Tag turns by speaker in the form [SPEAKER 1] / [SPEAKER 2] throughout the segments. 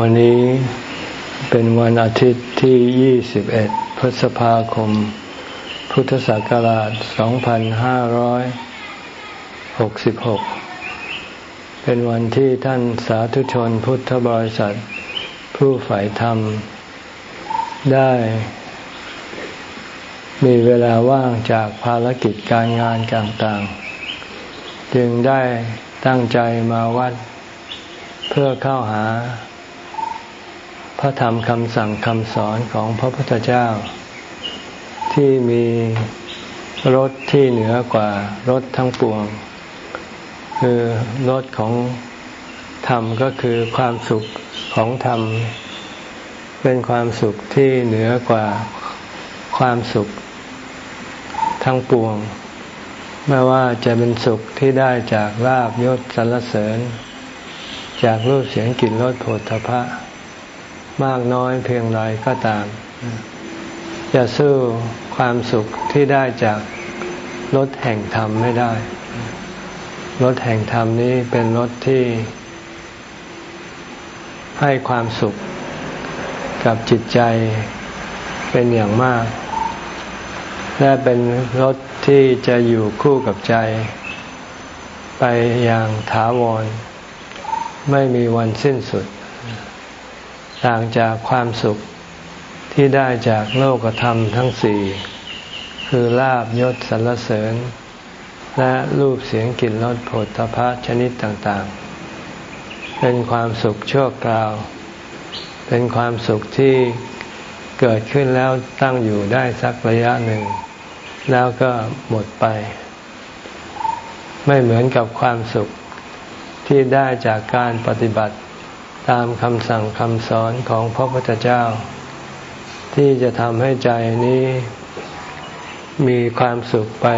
[SPEAKER 1] วันนี้เป็นวันอาทิตย์ที่ 21 พฤษภาคม พุทธศักราช 2566 เป็นวันที่ท่านสาธุชนพุทธบริษัท ผู้ฝ่ายธรรม ได้ มีเวลาว่างจากภารกิจการงานต่างๆ จึงได้ตั้งใจมาวัดเพื่อเข้าหา พระธรรมคำสั่งคำสอนของพระพุทธเจ้า ที่มีรถที่เหนือกว่ารถทั้งปวง คือรถของธรรมก็คือความสุขของธรรม เป็นความสุขที่เหนือกว่าความสุขทั้งปวง ไม่ว่าจะเป็นสุขที่ได้จากลาบยศสรรเสริญ จากรูปเสียงกลิ่นรสโผฏฐพะ มากน้อยเพียงไรก็ตาม จะสู้ความสุขที่ได้จากรถแห่งธรรมไม่ได้รถแห่งธรรมนี้เป็นรถที่ให้ความสุขกับจิตใจเป็นอย่างมาก และเป็นรถที่จะอยู่คู่กับใจ ไปอย่างถาวร ไม่มีวันสิ้นสุด ต่างจากความสุขที่ได้จากโลกธรรมทั้งสี่ คือลาบยศสรรเสริญ และรูปเสียงกลิ่นรสผลตภะชนิดต่างๆ เป็นความสุขชั่วคราว เป็นความสุขที่เกิดขึ้นแล้วตั้งอยู่ได้สักระยะหนึ่ง แล้วก็หมดไป ไม่เหมือนกับความสุขที่ได้จากการปฏิบัติ ตามคำสั่งคำสอนของพระพุทธเจ้า ที่จะทำให้ใจนี้ มีความสุขไป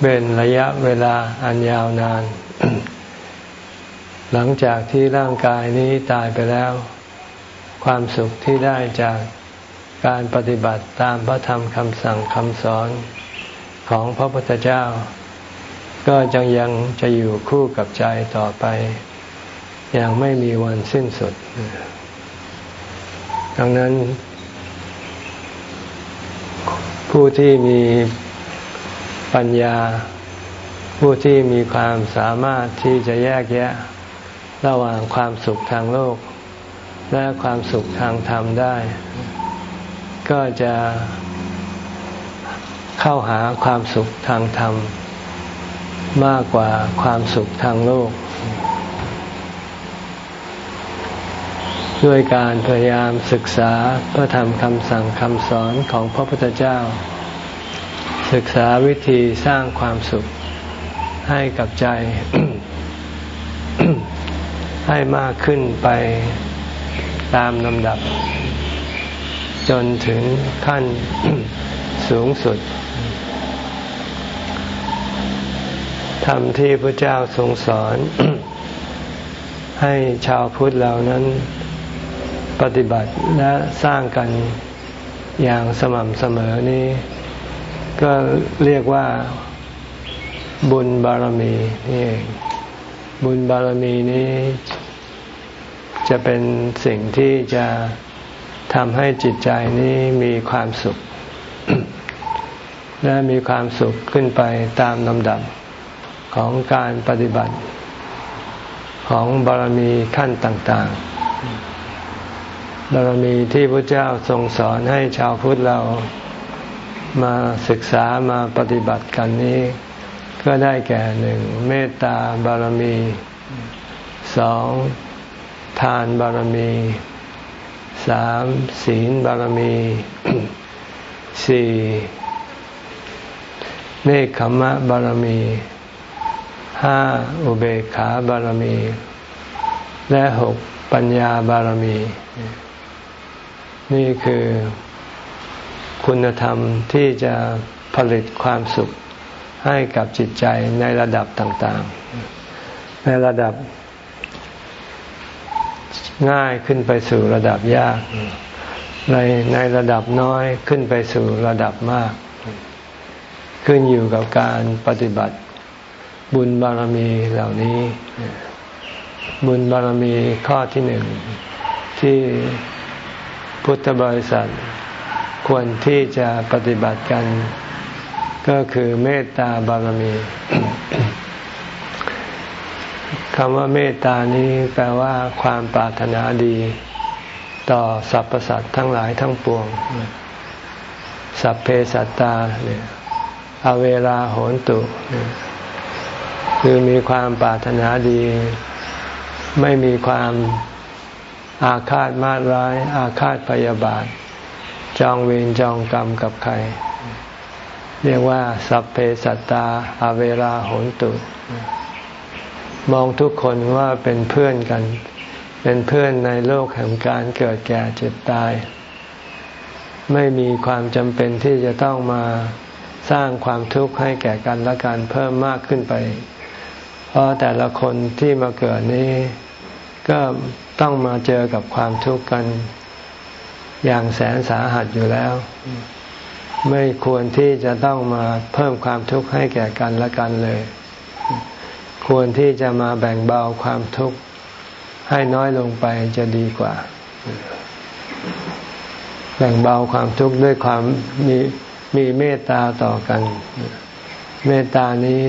[SPEAKER 1] เป็นระยะเวลาอันยาวนาน หลังจากที่ร่างกายนี้ตายไปแล้ว ความสุขที่ได้จากการปฏิบัติตามพระธรรมคำสั่งคำสอนของพระพุทธเจ้า ก็จังยังจะอยู่คู่กับใจต่อไป อย่างไม่มีวันสิ้นสุด ดังนั้น ผู้ที่มีปัญญา ผู้ที่มีความสามารถที่จะแยกแยะ ระหว่างความสุขทางโลก และความสุขทางธรรมได้ ก็จะเข้าหาความสุขทางธรรม มากกว่าความสุขทางโลก ด้วยการพยายามศึกษาพระธรรมคำสั่งคำสอนของพระพุทธเจ้า ศึกษาวิธีสร้างความสุขให้กับใจ ให้มากขึ้นไปตามลำดับ จนถึงขั้นสูงสุดธรรมที่พระเจ้าทรงสอน ให้ชาวพุทธเหล่านั้น ปฏิบัติและสร้างกันอย่างสม่ำเสมอนี้ ก็เรียกว่าบุญบารมีนี่เองบุญบารมีนี้ จะเป็นสิ่งที่จะทำให้จิตใจนี้มีความสุข และมีความสุขขึ้นไปตามลำดับของการปฏิบัติของบารมีขั้นต่าง ๆ บารมีที่พระเจ้าทรงสอนให้ชาวพุทธเรามาศึกษามาปฏิบัติกันนี้ ก็ได้แก่หนึ่งเมตตาบารมีสองทานบารมีสามศีลบารมีสี่เนคขมะบารมีห้าอุเบกขาบารมี และหกปัญญาบารมี นี่คือคุณธรรมที่จะผลิตความสุขให้กับจิตใจในระดับต่างๆ ในระดับง่ายขึ้นไปสู่ระดับยาก ในในระดับน้อยขึ้นไปสู่ระดับมาก ขึ้นอยู่กับการปฏิบัติบุญบารมีเหล่านี้ บุญบารมีข้อที่หนึ่งที่ พุทธบริษัทควรที่จะปฏิบัติกัน ก็คือเมตตาบารมีคำว่าเมตตานี้แปลว่าความปรารถนาดี ต่อสรรพสัตว์ทั้งหลายทั้งปวง สัพเพสัตตาเนี่ยอเวลาโหนตุ คือมีความปรารถนาดี ไม่มีความ อาฆาตมาร้าย อาฆาตพยาบาท จองเวรจองกรรมกับใคร เรียกว่า สัพเพสัตตาอเวลาโหนตุ มองทุกคนว่าเป็นเพื่อนกัน เป็นเพื่อนในโลกแห่งการเกิดแก่เจ็บตาย ไม่มีความจำเป็นที่จะต้องมาสร้างความทุกข์ให้แก่กันและกันเพิ่มมากขึ้นไป เพราะแต่ละคนที่มาเกิดนี้ ก็ ต้องมาเจอกับความทุกข์กัน อย่างแสนสาหัสอยู่แล้ว ไม่ควรที่จะต้องมาเพิ่มความทุกข์ให้แก่กันและกันเลย ควรที่จะมาแบ่งเบาความทุกข์ให้น้อยลงไปจะดีกว่า แบ่งเบาความทุกข์ด้วยความมีมีเมตตาต่อกัน เมตตานี้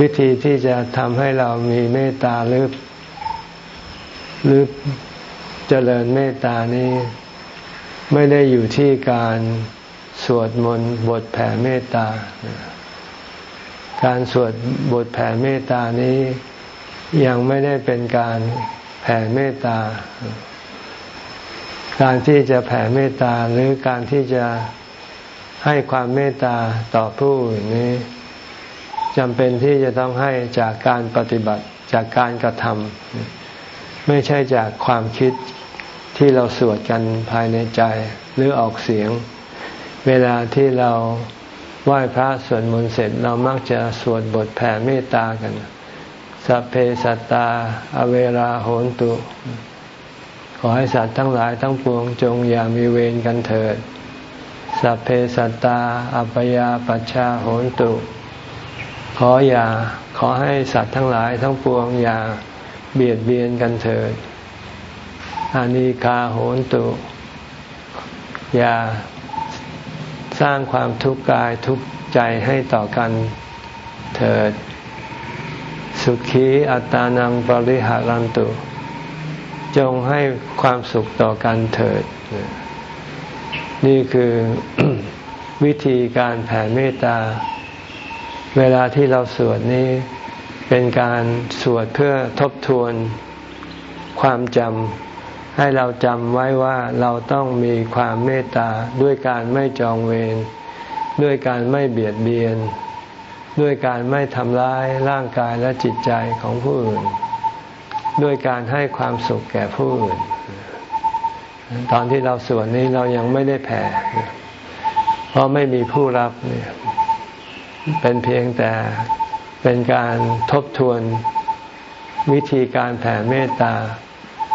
[SPEAKER 1] วิธีที่จะทำให้เรามีเมตตาหรือ หรือเจริญเมตตานี้ไม่ได้อยู่ที่การสวดมนต์บทแผ่เมตตา การสวดบทแผ่เมตตานี้ยังไม่ได้เป็นการแผ่เมตตา การที่จะแผ่เมตตาหรือการที่จะให้ความเมตตาต่อผู้อื่นนี้จำเป็นที่จะต้องให้จากการปฏิบัติจากการกระทำ ไม่ใช่จากความคิดที่เราสวดกันภายในใจหรือออกเสียง เวลาที่เราไหว้พระสวดมนต์เสร็จเรามักจะสวดบทแผ่เมตตากัน สัพเพสัตตา อเวราโหนตุ ขอให้สัตว์ทั้งหลายทั้งปวงจงอย่ามีเวรกันเถิด สัพเพสัตตา อัปยาปัชชาโหนตุ ขออย่าขอให้สัตว์ทั้งหลายทั้งปวงอย่า เบียดเบียนกันเถิดอานิคาโหนตุ อย่าสร้างความทุกข์กายทุกข์ใจให้ต่อกันเถิด สุขีอัตานังปริหารันตุ จงให้ความสุขต่อกันเถิด นี่คือวิธีการแผ่เมตตา เวลาที่เราสวดนี้ เป็นการสวดเพื่อทบทวนความจำให้เราจำไว้ว่าเราต้องมีความเมตตาด้วยการไม่จองเวรด้วยการไม่เบียดเบียน ด้วยการไม่ทำร้ายร่างกายและจิตใจของผู้อื่น ด้วยการให้ความสุขแก่ผู้อื่น ตอนที่เราสวดนี้เรายังไม่ได้แผ่ เพราะไม่มีผู้รับเนี่ยเป็นเพียงแต่ เป็นการทบทวนวิธีการแผ่เมตตา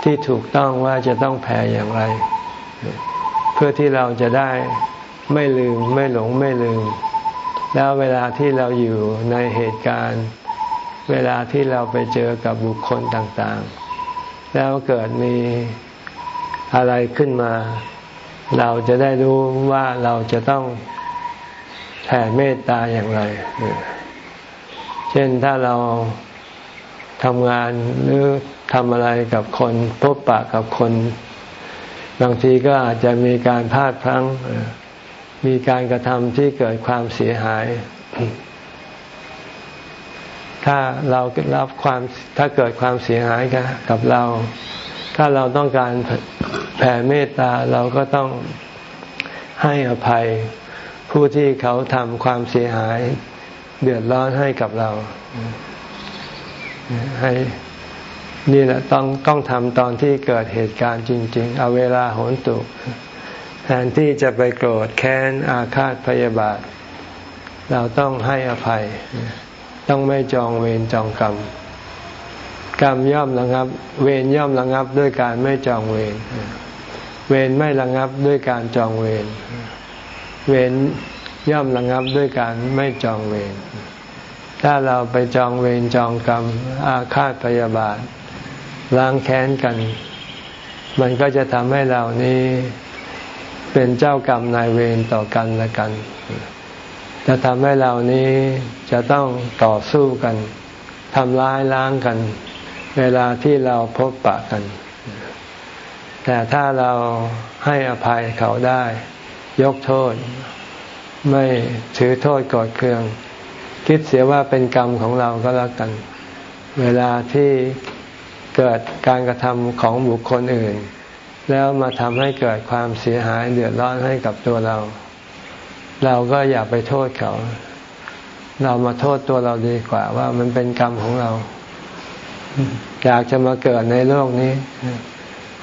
[SPEAKER 1] ที่ถูกต้องว่าจะต้องแผ่อย่างไร เพื่อที่เราจะได้ไม่ลืมไม่หลงไม่ลืม แล้วเวลาที่เราอยู่ในเหตุการณ์ เวลาที่เราไปเจอกับบุคคลต่างๆ แล้วเกิดมีอะไรขึ้นมา เราจะได้รู้ว่าเราจะต้องแผ่เมตตาอย่างไร เช่นถ้าเราทำงานหรือทำอะไรกับคนพบปะกับคน บางทีก็อาจจะมีการพลาดพลั้ง มีการกระทำที่เกิดความเสียหาย ถ้าเรารับความถ้าเกิดความเสียหายกับเรา ถ้าเราต้องการแผ่เมตตาเราก็ต้องให้อภัยผู้ที่เขาทำความเสียหาย เดือดร้อนให้กับเรา ให้นี่แหละต้องต้องทำตอนที่เกิดเหตุการณ์จริง ๆ เอาเวลาโหนตุแทนที่จะไปโกรธแค้นอาฆาตพยาบาท เราต้องให้อภัย ต้องไม่จองเวรจองกรรมกรรมย่อมระงับ เวรย่อมระงับด้วยการไม่จองเวรเวรไม่ระงับด้วยการจองเวรเวร ย่อมระงับด้วยการไม่จองเวรถ้าเราไปจองเวรจองกรรมอาฆาตพยาบาทล้างแค้นกัน มันก็จะทำให้เรานี้เป็นเจ้ากรรมนายเวรต่อกันและกัน จะทำให้เรานี้จะต้องต่อสู้กันทำร้ายล้างกัน เวลาที่เราพบปะกัน แต่ถ้าเราให้อภัยเขาได้ ยกโทษ ไม่ถือโทษกอดเคือง คิดเสียว่าเป็นกรรมของเราก็แล้วกัน เวลาที่เกิดการกระทำของบุคคลอื่น แล้วมาทำให้เกิดความเสียหายเดือดร้อนให้กับตัวเรา เราก็อย่าไปโทษเขา เรามาโทษตัวเราดีกว่า ว่ามันเป็นกรรมของเรา อยากจะมาเกิดในโลกนี้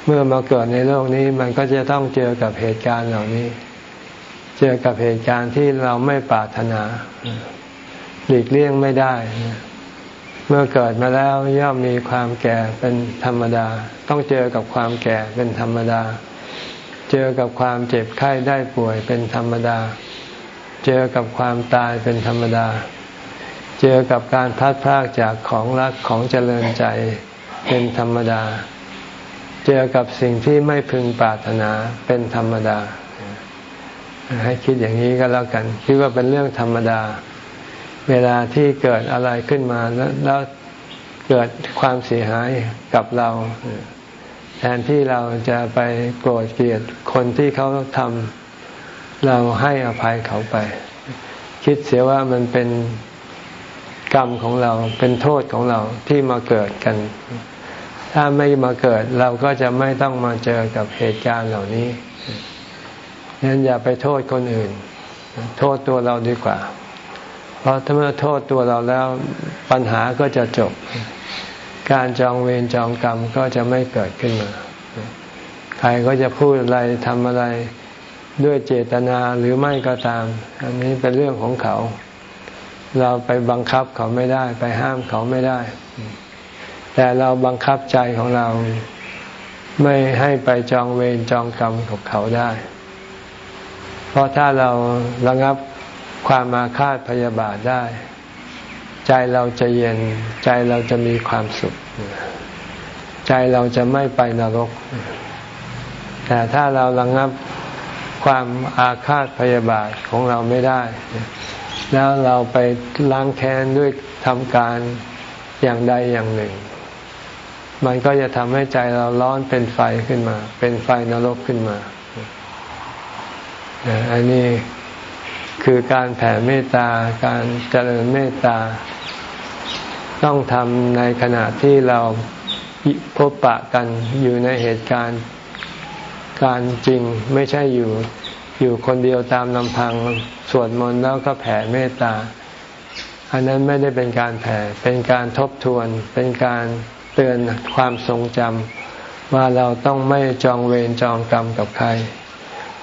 [SPEAKER 1] เมื่อมาเกิดในโลกนี้ มันก็จะต้องเจอกับเหตุการณ์เหล่านี้ เจอกับเหตุการณ์ที่เราไม่ปรารถนาหลีกเลี่ยงไม่ได้ เมื่อเกิดมาแล้วย่อมมีความแก่เป็นธรรมดา ต้องเจอกับความแก่เป็นธรรมดา เจอกับความเจ็บไข้ได้ป่วยเป็นธรรมดา เจอกับความตายเป็นธรรมดา เจอกับการพัดพรากจากของรักของเจริญใจเป็นธรรมดา เจอกับสิ่งที่ไม่พึงปรารถนาเป็นธรรมดา ให้คิดอย่างนี้ก็แล้วกัน คิดว่าเป็นเรื่องธรรมดา เวลาที่เกิดอะไรขึ้นมาแล้วเกิดความเสียหายกับเรา แทนที่เราจะไปโกรธเกลียดคนที่เขาทำเราให้อภัยเขาไป คิดเสียว่ามันเป็นกรรมของเราเป็นโทษของเราที่มาเกิดกัน ถ้าไม่มาเกิดเราก็จะไม่ต้องมาเจอกับเหตุการณ์เหล่านี้ งั้นอย่าไปโทษคนอื่น โทษตัวเราดีกว่า เพราะถ้าเมื่อโทษตัวเราแล้วปัญหาก็จะจบ การจองเวรจองกรรมก็จะไม่เกิดขึ้นมา ใครก็จะพูดอะไรทำอะไรด้วยเจตนาหรือไม่ก็ตาม อันนี้เป็นเรื่องของเขา เราไปบังคับเขาไม่ได้ ไปห้ามเขาไม่ได้ แต่เราบังคับใจของเราไม่ให้ไปจองเวรจองกรรมกับเขาได้ เพราะถ้าเราระงับความมาคาดพยาบาทได้ ใจเราจะเย็น ใจเราจะมีความสุข ใจเราจะไม่ไปนรก แต่ถ้าเราระงับความอาฆาตพยาบาทของเราไม่ได้ แล้วเราไปล้างแค้นด้วยทำการอย่างใดอย่างหนึ่ง มันก็จะทำให้ใจเราร้อนเป็นไฟขึ้นมา เป็นไฟนรกขึ้นมา อันนี้คือการแผ่เมตตา การเจริญเมตตา ต้องทำในขณะที่เราพบปะกันอยู่ในเหตุการณ์การจริงไม่ใช่อยู่อยู่คนเดียวตามลำพังสวดมนต์แล้วก็แผ่เมตตา อันนั้นไม่ได้เป็นการแผ่เป็นการทบทวน เป็นการเตือนความทรงจำว่าเราต้องไม่จองเวรจองกรรมกับใคร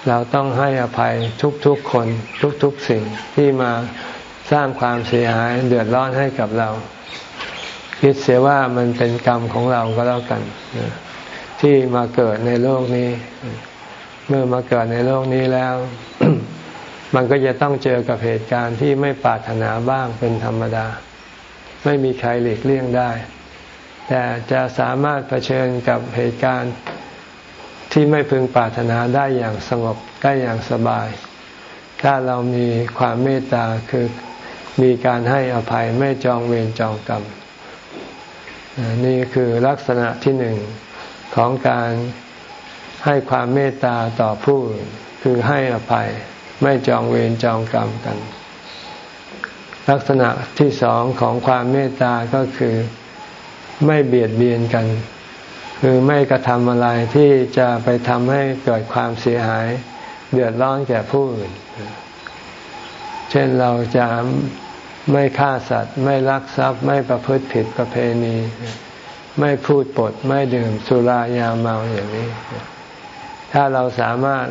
[SPEAKER 1] เราต้องให้อภัยทุกๆคนทุกๆสิ่งที่มาสร้างความเสียหายเดือดร้อนให้กับเราคิดเสียว่ามันเป็นกรรมของเราก็แล้วกัน ที่มาเกิดในโลกนี้ เมื่อมาเกิดในโลกนี้แล้ว มันก็จะต้องเจอกับเหตุการณ์ที่ไม่ปรารถนาบ้างเป็นธรรมดา ไม่มีใครหลีกเลี่ยงได้ แต่จะสามารถเผชิญกับเหตุการณ์ ที่ไม่พึงปรารถนาได้อย่างสงบได้อย่างสบาย ถ้าเรามีความเมตตาคือมีการให้อภัยไม่จองเวรจองกรรมนี่คือลักษณะที่หนึ่งของการให้ความเมตตาต่อผู้คือให้อภัยไม่จองเวรจองกรรมกัน ลักษณะที่สองของความเมตตาก็คือไม่เบียดเบียนกัน คือไม่กระทำอะไรที่จะไปทำให้เกิดความเสียหาย เดือดร้อนแก่ผู้อื่น เช่นเราจะไม่ฆ่าสัตว์ ไม่ลักทรัพย์ ไม่ประพฤติผิดประเพณี ไม่พูดปด ไม่ดื่มสุรายาเมาอย่างนี้ ถ้าเราสามารถ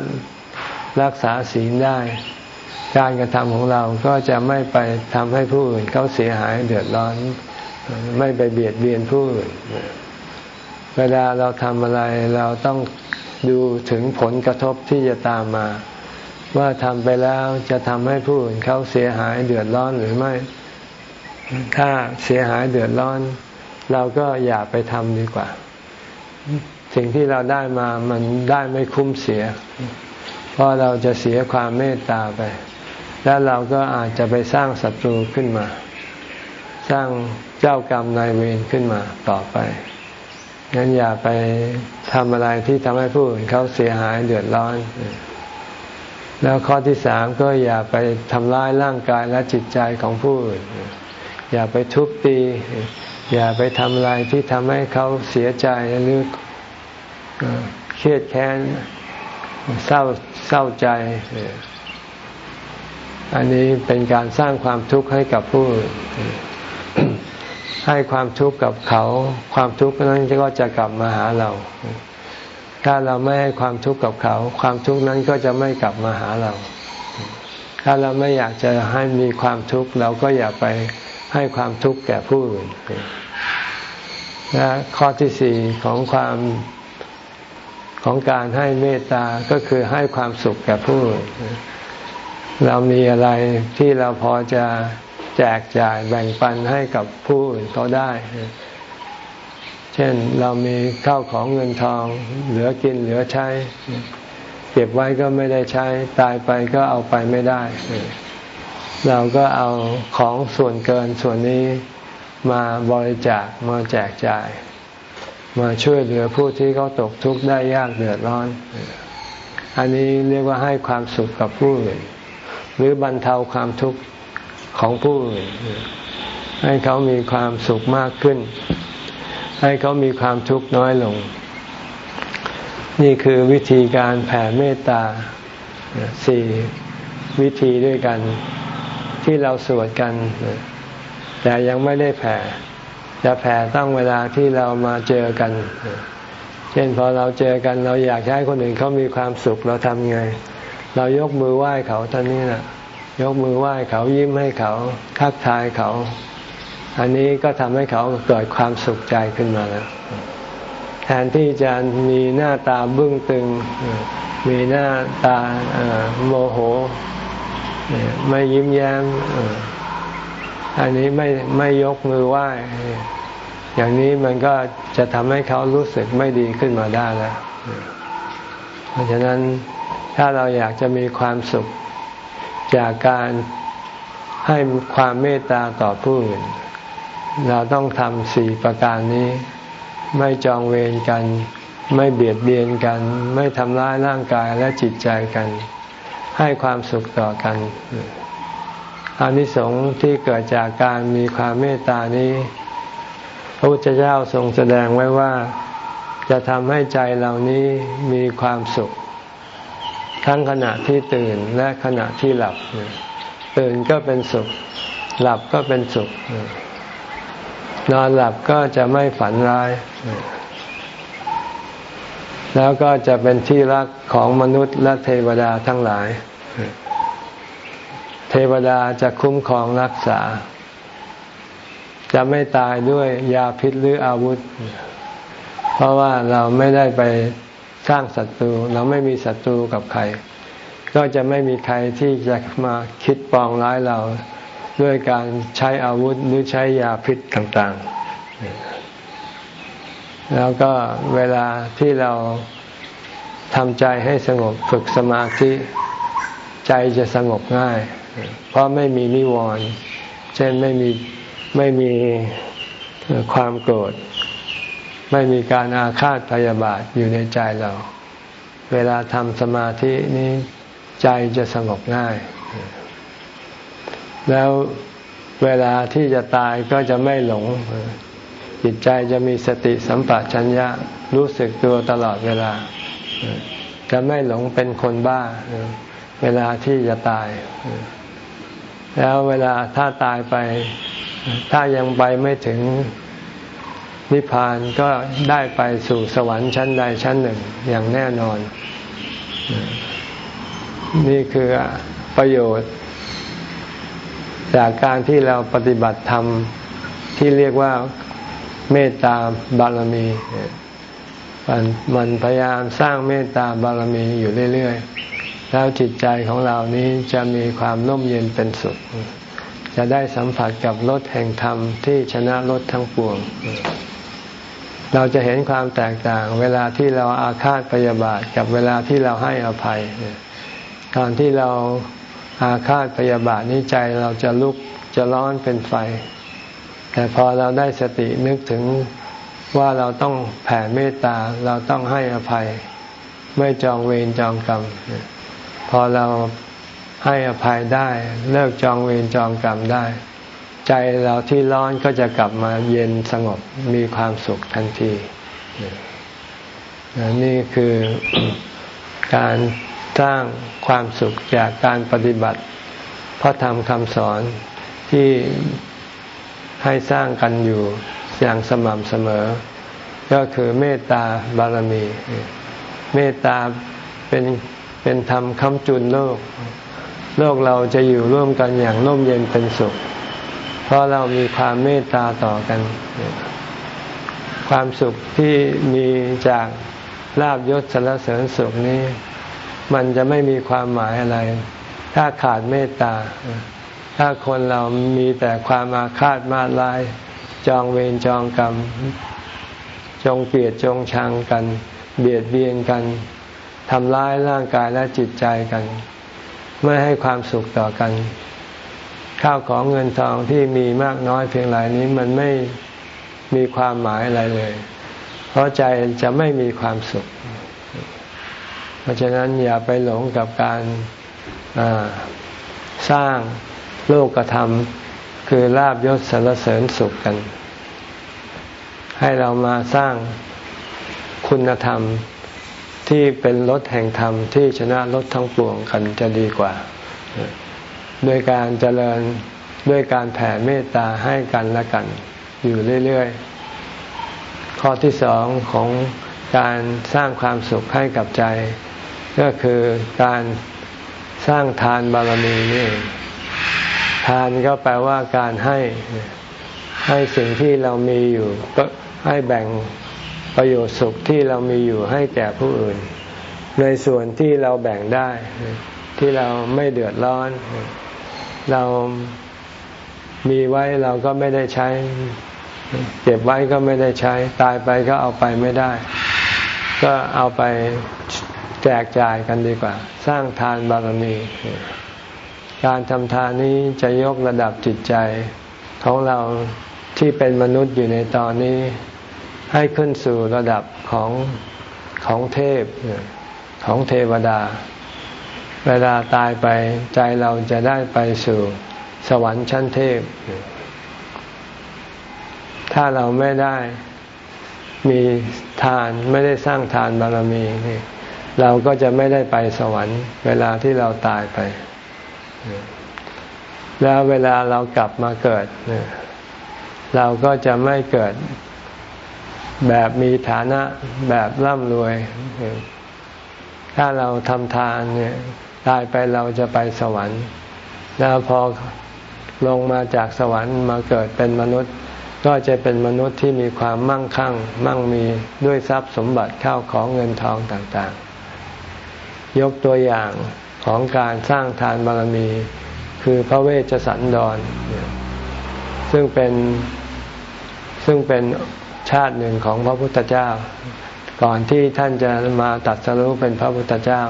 [SPEAKER 1] รักษาศีลได้ การกระทำของเราก็จะไม่ไปทำให้ผู้อื่นเขาเสียหายเดือดร้อน ไม่ไปเบียดเบียนผู้อื่น เวลาเราทำอะไรเราต้องดูถึงผลกระทบที่จะตามมา ว่าทำไปแล้วจะทำให้ผู้อื่นเขาเสียหายเดือดร้อนหรือไม่ ถ้าเสียหายเดือดร้อน เราก็อย่าไปทำดีกว่า สิ่งที่เราได้มามันได้ไม่คุ้มเสีย เพราะเราจะเสียความเมตตาไป แล้วเราก็อาจจะไปสร้างศัตรูขึ้นมา สร้างเจ้ากรรมนายเวรขึ้นมาต่อไป งั้นอย่าไปทำอะไรที่ทำให้ผู้อื่นเขาเสียหายเดือดร้อน แล้วข้อที่สามก็อย่าไปทำร้ายร่างกายและจิตใจของผู้อื่น อย่าไปทุบตี อย่าไปทำอะไรที่ทำให้เขาเสียใจหรือเครียดแค้นเศร้าเศร้าใจ อันนี้เป็นการสร้างความทุกข์ให้กับผู้อื่น ให้ความทุกข์กับเขา ความทุกข์นั้นก็จะกลับมาหาเรา ถ้าเราไม่ให้ความทุกข์กับเขา ความทุกข์นั้นก็จะไม่กลับมาหาเรา ถ้าเราไม่อยากจะให้มีความทุกข์เราก็อย่าไปให้ความทุกข์แก่ผู้อื่นและข้อที่สี่ของความของการให้เมตตาก็คือให้ความสุขแก่ผู้อื่นเรามีอะไรที่เราพอจะ แจกจ่ายแบ่งปันให้กับผู้อื่นเขาได้ เช่นเรามีข้าวของเงินทอง เหลือกินเหลือใช้ เก็บไว้ก็ไม่ได้ใช้ ตายไปก็เอาไปไม่ได้ เราก็เอาของส่วนเกินส่วนนี้มาบริจาคมาแจกจ่าย มาช่วยเหลือผู้ที่เขาตกทุกข์ได้ยากเดือดร้อน อันนี้เรียกว่าให้ความสุขกับผู้อื่นหรือบรรเทาความทุกข์ ของผู้อื่นให้เขามีความสุขมากขึ้น ให้เขามีความทุกข์น้อยลง นี่คือวิธีการแผ่เมตตาสี่วิธีด้วยกัน ที่เราสวดกัน แต่ยังไม่ได้แผ่ จะแผ่ต้องเวลาที่เรามาเจอกัน เช่นพอเราเจอกันเราอยากให้คนอื่นเขามีความสุขเราทำไง เรายกมือไหว้เขาท่านนี้น่ะ ยกมือไหว้เขายิ้มให้เขาทักทายเขา อันนี้ก็ทำให้เขาเกิดความสุขใจขึ้นมาแล้วแทนที่จะมีหน้าตาบึ้งตึง มีหน้าตาโมโห ไม่ยิ้มแย้มอันนี้ไม่ไม่ยกมือไหว้ อย่างนี้มันก็จะทำให้เขารู้สึกไม่ดีขึ้นมาได้แล้ว เพราะฉะนั้นถ้าเราอยากจะมีความสุข จากการให้ความเมตตาต่อผู้อื่น เราต้องทำสี่ประการนี้ ไม่จองเวรกัน ไม่เบียดเบียนกัน ไม่ทำร้ายร่างกายและจิตใจกัน ให้ความสุขต่อกันอานิสงส์ที่เกิดจากการมีความเมตตานี้ พระพุทธเจ้าทรงแสดงไว้ว่าจะทำให้ใจเหล่านี้มีความสุข ทั้งขณะที่ตื่นและขณะที่หลับ ตื่นก็เป็นสุข หลับก็เป็นสุข นอนหลับก็จะไม่ฝันร้าย แล้วก็จะเป็นที่รักของมนุษย์และเทวดาทั้งหลาย เทวดาจะคุ้มครองรักษา จะไม่ตายด้วยยาพิษหรืออาวุธ เพราะว่าเราไม่ได้ไป สร้างศัตรูเราไม่มีศัตรูกับใคร ก็จะไม่มีใครที่จะมาคิดปองร้ายเราด้วยการใช้อาวุธหรือใช้ยาพิษต่างๆ แล้วก็เวลาที่เราทำใจให้สงบฝึกสมาธิใจจะสงบง่าย เพราะไม่มีนิวรณ์เช่นไม่มีไม่มีความโกรธ ไม่มีการอาฆาตพยาบาทอยู่ในใจเรา เวลาทำสมาธินี้ใจจะสงบง่าย แล้วเวลาที่จะตายก็จะไม่หลง จิตใจจะมีสติสัมปชัญญะรู้สึกตัวตลอดเวลา จะไม่หลงเป็นคนบ้า เวลาที่จะตาย แล้วเวลาถ้าตายไป ถ้ายังไปไม่ถึง นิพพานก็ได้ไปสู่สวรรค์ชั้นใดชั้นหนึ่งอย่างแน่นอน นี่คือประโยชน์ จากการที่เราปฏิบัติธรรมที่เรียกว่าเมตตาบารมี มันมันพยายามสร้างเมตตาบารมีอยู่เรื่อยๆ แล้วจิตใจของเรานี้จะมีความร่มเย็นเป็นสุขจจะได้สัมผัสกับรสแห่งธรรมที่ชนะรสทั้งปวง เราจะเห็นความแตกต่าง เวลาที่เราอาฆาตพยาบาทกับเวลาที่เราให้อภัย ตอนที่เราอาฆาตพยาบาทนี้ใจเราจะลุกจะร้อนเป็นไฟ แต่พอเราได้สตินึกถึงว่าเราต้องแผ่เมตตาเราต้องให้อภัย ไม่จองเวรจองกรรม พอเราให้อภัยได้ เลิกจองเวรจองกรรมได้ ใจเราที่ร้อนก็จะกลับมาเย็นสงบมีความสุขทันที นี่คือการสร้างความสุขจากการปฏิบัติพระธรรมคำสอนที่ให้สร้างกันอยู่อย่างสม่ำเสมอ ก็คือเมตตาบารมี เมตตาเป็นเป็นธรรมคำจุนโลก โลกเราจะอยู่ร่วมกันอย่างร่มเย็นเป็นสุข เพราะเรามีความเมตตาต่อกัน ความสุขที่มีจากลาบยศสรรเสริญสุขนี้ มันจะไม่มีความหมายอะไร ถ้าขาดเมตตา ถ้าคนเรามีแต่ความอาฆาตมาลาย จองเวรจองกรรม จงเกลียดจงชังกัน เบียดเบียนกันทำร้ายร่างกายและจิตใจกัน ไม่ให้ความสุขต่อกัน ข้าวของเงินทองที่มีมากน้อยเพียงไรนี้มันไม่มีความหมายอะไรเลย เพราะใจจะไม่มีความสุข เพราะฉะนั้นอย่าไปหลงกับการสร้างโลกธรรม คือลาบยศสรรเสริญสุขกัน ให้เรามาสร้างคุณธรรมที่เป็นรถแห่งธรรมที่ชนะรถทั้งปวงกันจะดีกว่า ด้วยการเจริญด้วยการแผ่เมตตาให้กันและกัน อยู่เรื่อยๆ ข้อที่สองของการสร้างความสุขให้กับใจ ก็คือการสร้างทานบารมีนี่ ทานก็แปลว่าการให้ให้สิ่งที่เรามีอยู่ก็ให้แบ่งประโยชน์สุขที่เรามีอยู่ให้แก่ผู้อื่น ในส่วนที่เราแบ่งได้ที่เราไม่เดือดร้อน เรามีไว้เราก็ไม่ได้ใช้ เก็บไว้ก็ไม่ได้ใช้ ตายไปก็เอาไปไม่ได้ ก็เอาไปแจกจ่ายกันดีกว่า สร้างทานบารมี การทำทานนี้จะยกระดับจิตใจของเราที่เป็นมนุษย์อยู่ในตอนนี้ ให้ขึ้นสู่ระดับของของเทพของเทวดา เวลาตายไปใจเราจะได้ไปสู่สวรรค์ชั้นเทพ ถ้าเราไม่ได้มีทานไม่ได้สร้างทานบารมีนี่เราก็จะไม่ได้ไปสวรรค์ เวลาที่เราตายไป แล้วเวลาเรากลับมาเกิด เราก็จะไม่เกิดแบบมีฐานะแบบร่ำรวย ถ้าเราทำทานเนี่ย ตายไปเราจะไปสวรรค์ แล้วพอลงมาจากสวรรค์มาเกิดเป็นมนุษย์ ก็จะเป็นมนุษย์ที่มีความมั่งคั่ง มั่งมีด้วยทรัพย์สมบัติเข้าของเงินทองต่างๆ ยกตัวอย่างของการสร้างทานบารมี คือพระเวชสันดร ซึ่งเป็นซึ่งเป็นชาติหนึ่งของพระพุทธเจ้า ก่อนที่ท่านจะมาตัดสรุปเป็นพระพุทธเจ้า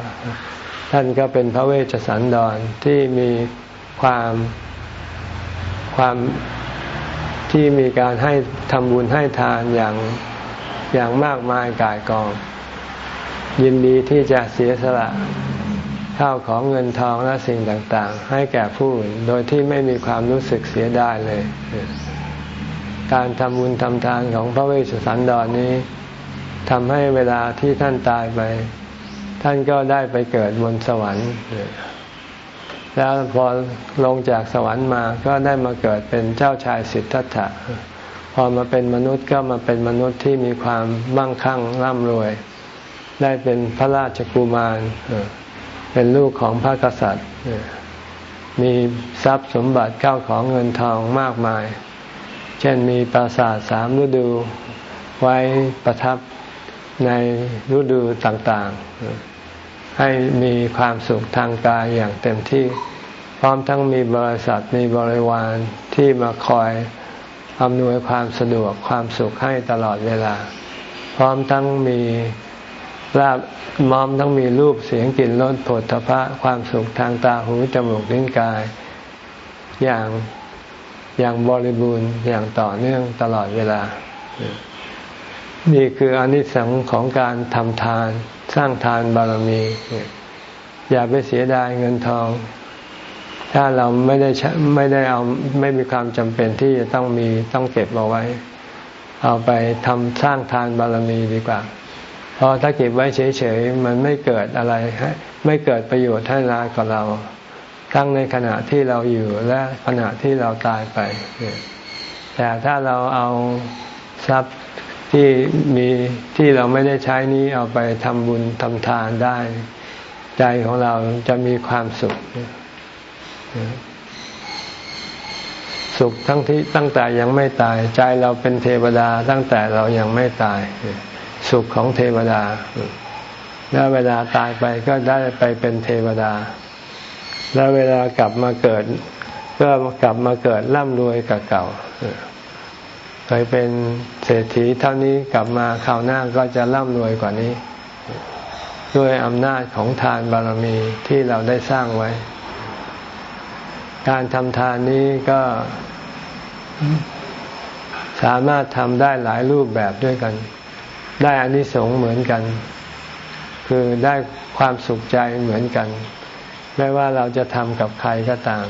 [SPEAKER 1] ท่านก็เป็นพระเวชสันดรที่มีความความที่มีการให้ทำบุญให้ทานอย่างอย่างมากมายกายกอง ยินดีที่จะเสียสละข้าวของเงินทองและสิ่งต่างๆ ให้แก่ผู้อื่นโดยที่ไม่มีความรู้สึกเสียดายเลย การทำบุญทำทานของพระเวสสันดรนนี้ทำให้เวลาที่ท่านตายไป ท่านก็ได้ไปเกิดบนสวรรค์ แล้วพอลงจากสวรรค์มาก็ได้มาเกิดเป็นเจ้าชายสิทธัตถะ พอมาเป็นมนุษย์ก็มาเป็นมนุษย์ที่มีความมั่งคั่งร่ำรวย ได้เป็นพระราชกุมาร เป็นลูกของพระกษัตริย์ มีทรัพย์สมบัติเก้าของเงินทองมากมาย เช่นมีปราสาทสามฤดูไว้ประทับ ในฤดูต่างๆ ให้มีความสุขทางกายอย่างเต็มที่ พร้อมทั้งมีบริษัทมีบริวารที่มาคอยอำนวยความสะดวกความสุขให้ตลอดเวลา พร้อมทั้งมีลาบมอมทั้งมีรูปเสียงกลิ่นรสผลพะความสุขทางตาหูจมูกลิ้นกาย อย่างอย่างบริบูรณ์อย่างต่อเนื่องตลอดเวลา นี่คืออนิสงส์ของการทำทานสร้างทานบารมี อย่าไปเสียดายเงินทอง ถ้าเราไม่ได้ไม่ได้เอาไม่มีความจำเป็นที่จะต้องมีต้องเก็บเอาไว้ เอาไปทำสร้างทานบารมีดีกว่า เพราะถ้าเก็บไว้เฉยๆมันไม่เกิดอะไรไม่เกิดประโยชน์ให้รากับเราทั้งในขณะที่เราอยู่และขณะที่เราตายไป แต่ถ้าเราเอาทรัพย์ ที่มีที่เราไม่ได้ใช้นี้เอาไปทำบุญทำทานได้ ใจของเราจะมีความสุข สุขทั้งที่ตั้งแต่ยังไม่ตาย ใจเราเป็นเทวดาตั้งแต่เรายังไม่ตาย สุขของเทวดา แล้วเวลาตายไปก็ได้ไปเป็นเทวดา แล้วเวลากลับมาเกิด ก็กลับมาเกิดร่ำรวยกับเก่า เคยเป็นเศรษฐีเท่านี้กลับมาคราวหน้าก็จะร่ำรวยกว่านี้ ด้วยอำนาจของทานบารมีที่เราได้สร้างไว้ การทำทานนี้ก็สามารถทำได้หลายรูปแบบด้วยกัน ได้อานิสงส์เหมือนกัน คือได้ความสุขใจเหมือนกัน ไม่ว่าเราจะทำกับใครก็ตาม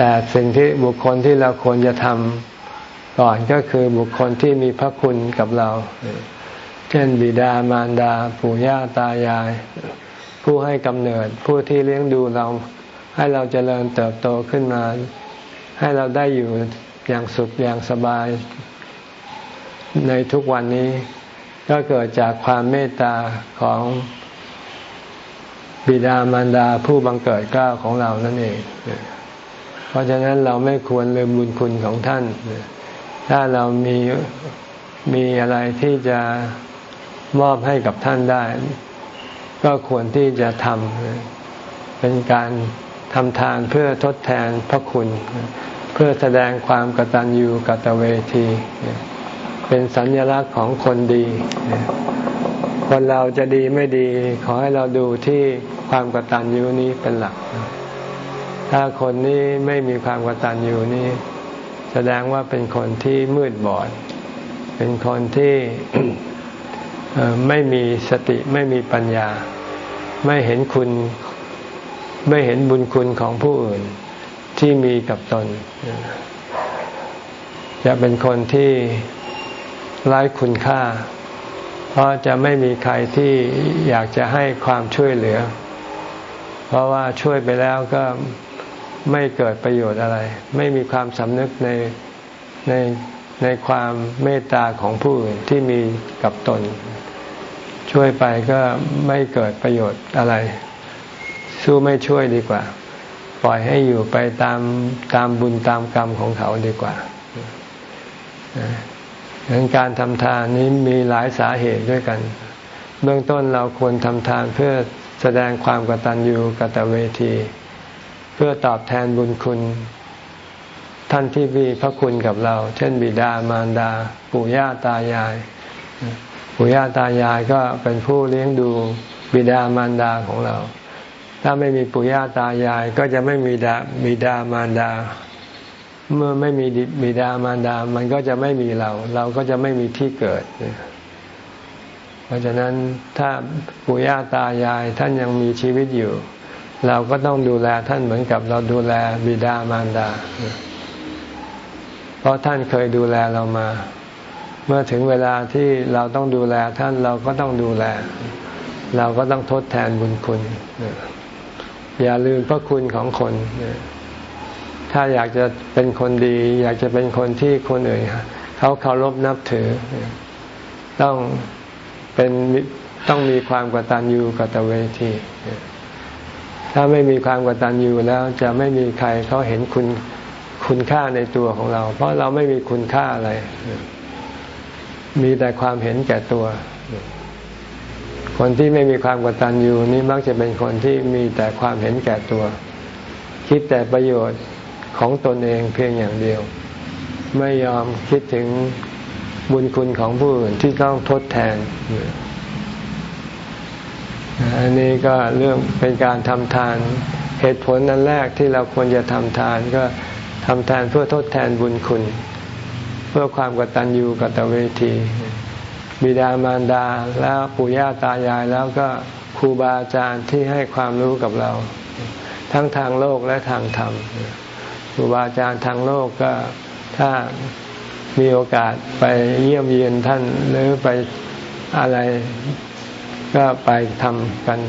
[SPEAKER 1] แต่สิ่งที่บุคคลที่เราควรจะทำก่อนก็คือบุคคลที่มีพระคุณกับเรา เช่นบิดามารดา ปู่ย่าตายาย ผู้ให้กำเนิด ผู้ที่เลี้ยงดูเรา ให้เราเจริญเติบโตขึ้นมา ให้เราได้อยู่อย่างสุขอย่างสบายในทุกวันนี้ก็เกิดจากความเมตตาของบิดามารดาผู้บังเกิดกล้าของเรานั่นเอง เพราะฉะนั้นเราไม่ควรลืมบุญคุณของท่าน ถ้าเรามีมีอะไรที่จะมอบให้กับท่านได้ ก็ควรที่จะทำเป็นการทำทานเพื่อทดแทนพระคุณ เพื่อแสดงความกตัญญูกตเวที เป็นสัญลักษณ์ของคนดี คนเราจะดีไม่ดี ขอให้เราดูที่ความกตัญญูนี้เป็นหลัก ถ้าคนนี้ไม่มีความกตัญญูนี้ แสดงว่าเป็นคนที่มืดบอด เป็นคนที่ไม่มีสติไม่มีปัญญา ไม่เห็นคุณไม่เห็นบุญคุณของผู้อื่นที่มีกับตน จะเป็นคนที่ไร้คุณค่า เพราะจะไม่มีใครที่อยากจะให้ความช่วยเหลือ เพราะว่าช่วยไปแล้วก็ ไม่เกิดประโยชน์อะไร ไม่มีความสำนึกในในในความเมตตาของผู้อื่นที่มีกับตน ช่วยไปก็ไม่เกิดประโยชน์อะไร สู้ไม่ช่วยดีกว่า ปล่อยให้อยู่ไปตามตามบุญตามกรรมของเขาดีกว่าดังนั้นการทำทานนี้มีหลายสาเหตุด้วยกัน เบื้องต้นเราควรทำทานเพื่อแสดงความกตัญญูกตเวที เพื่อตอบแทนบุญคุณ ท่านที่มีพระคุณกับเรา เช่น บิดามารดา ปู่ย่าตายาย ปู่ย่าตายายก็เป็นผู้เลี้ยงดูบิดามารดาของเรา ถ้าไม่มีปู่ย่าตายายก็จะไม่มีดาบิดามารดา เมื่อไม่มีบิดามารดา มันก็จะไม่มีเรา เราก็จะไม่มีที่เกิดเพราะฉะนั้นถ้าปู่ย่าตายายท่านยังมีชีวิตอยู่ เราก็ต้องดูแลท่านเหมือนกับเราดูแลบิดามารดา เพราะท่านเคยดูแลเรามา เมื่อถึงเวลาที่เราต้องดูแลท่านเราก็ต้องดูแล เราก็ต้องทดแทนบุญคุณ อย่าลืมพระคุณของคน ถ้าอยากจะเป็นคนดี อยากจะเป็นคนที่คนอื่นเขาเคารพนับถือ ต้องเป็นต้องมีความกตัญญูกตเวที ถ้าไม่มีความกตัญญูแล้วจะไม่มีใครเขาเห็นคุณคุณค่าในตัวของเรา เพราะเราไม่มีคุณค่าอะไร มีแต่ความเห็นแก่ตัว คนที่ไม่มีความกตัญญูนี่มักจะเป็นคนที่มีแต่ความเห็นแก่ตัว คิดแต่ประโยชน์ของตนเองเพียงอย่างเดียว ไม่ยอมคิดถึงบุญคุณของผู้อื่นที่ต้องทดแทน อันนี้ก็เรื่องเป็นการทำทาน เหตุผลนั้นแรกที่เราควรจะทำทานก็ทำทานเพื่อทดแทนบุญคุณ เพื่อความกตัญญูกตเวที บิดามารดาแล้วปู่ย่าตายายแล้วก็ครูบาอาจารย์ที่ให้ความรู้กับเรา ทั้งทางโลกและทางธรรมครูบาอาจารย์ทางโลกก็ถ้ามีโอกาสไปเยี่ยมเยียนท่านหรือไปอะไร ก็ไปทำกัน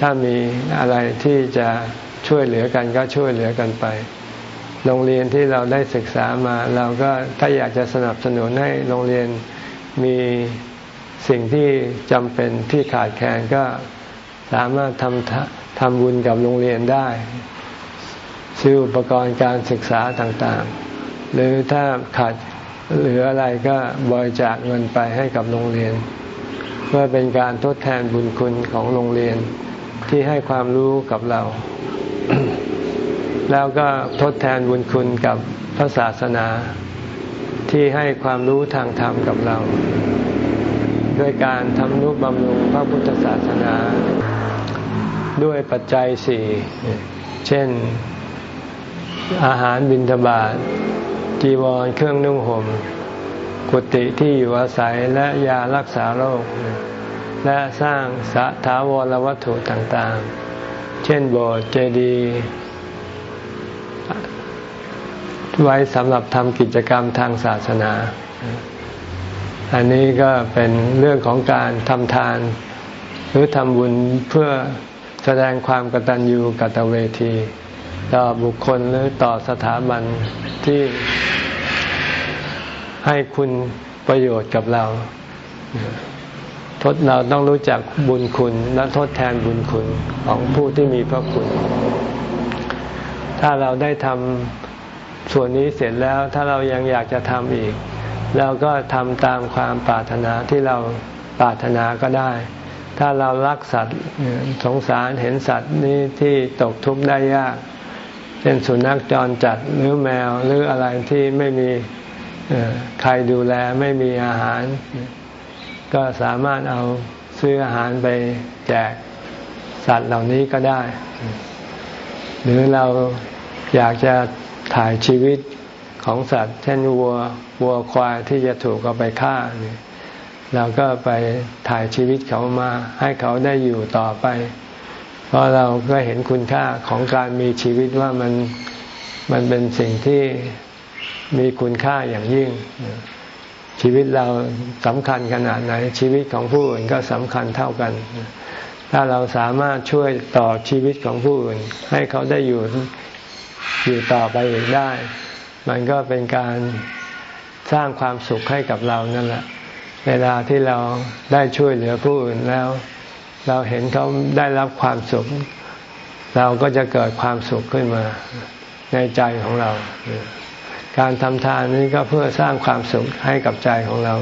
[SPEAKER 1] ถ้ามีอะไรที่จะช่วยเหลือกันก็ช่วยเหลือกันไป โรงเรียนที่เราได้ศึกษามา เราก็ถ้าอยากจะสนับสนุนให้โรงเรียนมีสิ่งที่จำเป็นที่ขาดแคลนก็สามารถทำทำบุญกับโรงเรียนได้ ซื้ออุปกรณ์การศึกษาต่างๆ หรือถ้าขาดเหลืออะไรก็บริจาคเงินไปให้กับโรงเรียน เพื่อเป็นการทดแทนบุญคุณของโรงเรียนที่ให้ความรู้กับเรา แล้วก็ทดแทนบุญคุณกับพระศาสนาที่ให้ความรู้ทางธรรมกับเรา ด้วยการทำนุบำรุงพระพุทธศาสนา ด้วยปัจจัยสี่ เช่น อาหารบิณฑบาตจีวรเครื่องนุ่งห่ม กุฏิที่อยู่อาศัยและยารักษาโรค และสร้างสถาวรวัตถุต่างๆ เช่นโบสถ์เจดีย์ไว้สำหรับทำกิจกรรมทางศาสนา อันนี้ก็เป็นเรื่องของการทำทาน หรือทำบุญเพื่อแสดงความกตัญญูกตเวที ต่อบุคคลหรือต่อสถาบันที่ ให้คุณประโยชน์กับเรา ทดเราต้องรู้จักบุญคุณและทดแทนบุญคุณของผู้ที่มีพระคุณ ถ้าเราได้ทำส่วนนี้เสร็จแล้วถ้าเรายังอยากจะทำอีก เราก็ทำตามความปรารถนาที่เราปรารถนาก็ได้ ถ้าเรารักสัตว์สงสารเห็นสัตว์นี้ที่ตกทุกข์ได้ยากเช่นสุนัขจรจัดหรือแมวหรืออะไรที่ไม่มี ใครดูแลไม่มีอาหาร ก็สามารถเอาซื้ออาหารไปแจกสัตว์เหล่านี้ก็ได้ หรือเราอยากจะถ่ายชีวิตของสัตว์ เช่นวัววัวควายที่จะถูกเอาไปฆ่าเราก็ไปถ่ายชีวิตเขามา ให้เขาได้อยู่ต่อไป เพราะเราก็เห็นคุณค่าของการมีชีวิตว่ามันมันเป็นสิ่งที่ มีคุณค่าอย่างยิ่ง ชีวิตเราสำคัญขนาดไหน ชีวิตของผู้อื่นก็สำคัญเท่ากัน ถ้าเราสามารถช่วยต่อชีวิตของผู้อื่น ให้เขาได้อยู่อยู่ต่อไปอีกได้ มันก็เป็นการสร้างความสุขให้กับเรานั่นแหละเวลาที่เราได้ช่วยเหลือผู้อื่นแล้ว เราเห็นเขาได้รับความสุข เราก็จะเกิดความสุขขึ้นมาในใจของเรา การทำทานนี้ก็เพื่อสร้างความสุขให้กับใจของเรา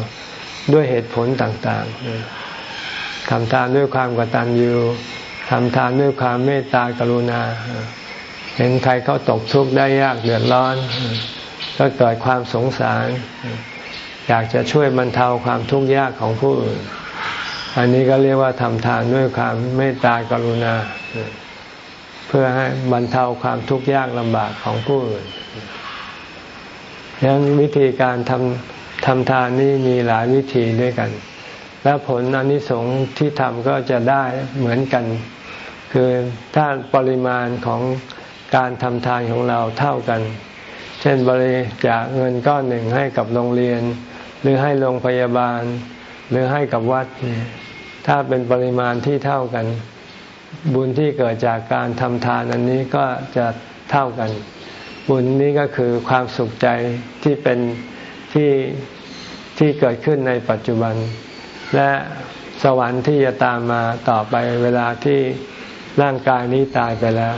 [SPEAKER 1] ด้วยเหตุผลต่างๆทำทานด้วยความกตัญญูทำทานด้วยความเมตตากรุณา เห็นใครเขาตกทุกข์ได้ยากเดือดร้อน ก็เกิดความสงสาร อยากจะช่วยบรรเทาความทุกข์ยากของผู้อื่นอันนี้ก็เรียกว่าทำทานด้วยความเมตตากรุณา เพื่อให้บรรเทาความทุกข์ยากลำบากของผู้อื่น ยังวิธีการทำทำทานนี่มีหลายวิธีด้วยกัน และผลอนิสงส์ที่ทำก็จะได้เหมือนกัน คือถ้าปริมาณของการทำทานของเราเท่ากัน เช่นบริจาคเงินก้อนหนึ่งให้กับโรงเรียน หรือให้โรงพยาบาล หรือให้กับวัด ถ้าเป็นปริมาณที่เท่ากัน บุญที่เกิดจากการทำทานอันนี้ก็จะเท่ากัน บุญนี้ก็คือความสุขใจที่เป็นที่ที่เกิดขึ้นในปัจจุบัน และสวรรค์ที่จะตามมาต่อไปเวลาที่ร่างกายนี้ตายไปแล้ว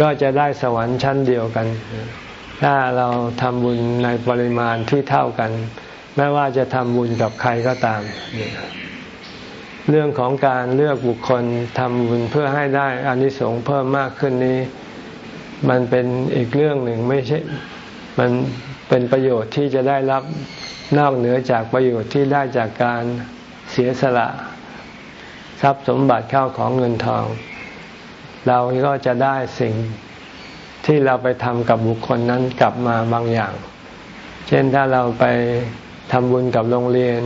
[SPEAKER 1] ก็จะได้สวรรค์ชั้นเดียวกัน ถ้าเราทำบุญในปริมาณที่เท่ากัน ไม่ว่าจะทำบุญกับใครก็ตาม เรื่องของการเลือกบุคคลทำบุญเพื่อให้ได้อานิสงส์เพิ่มมากขึ้นนี้ มันเป็นอีกเรื่องหนึ่งไม่ใช่ มันเป็นประโยชน์ที่จะได้รับนอกเหนือจากประโยชน์ที่ได้จากการเสียสละทรัพย์สมบัติเข้าของเงินทอง เราก็จะได้สิ่งที่เราไปทำกับบุคคลนั้นกลับมาบางอย่าง เช่นถ้าเราไปทำบุญกับโรงเรียน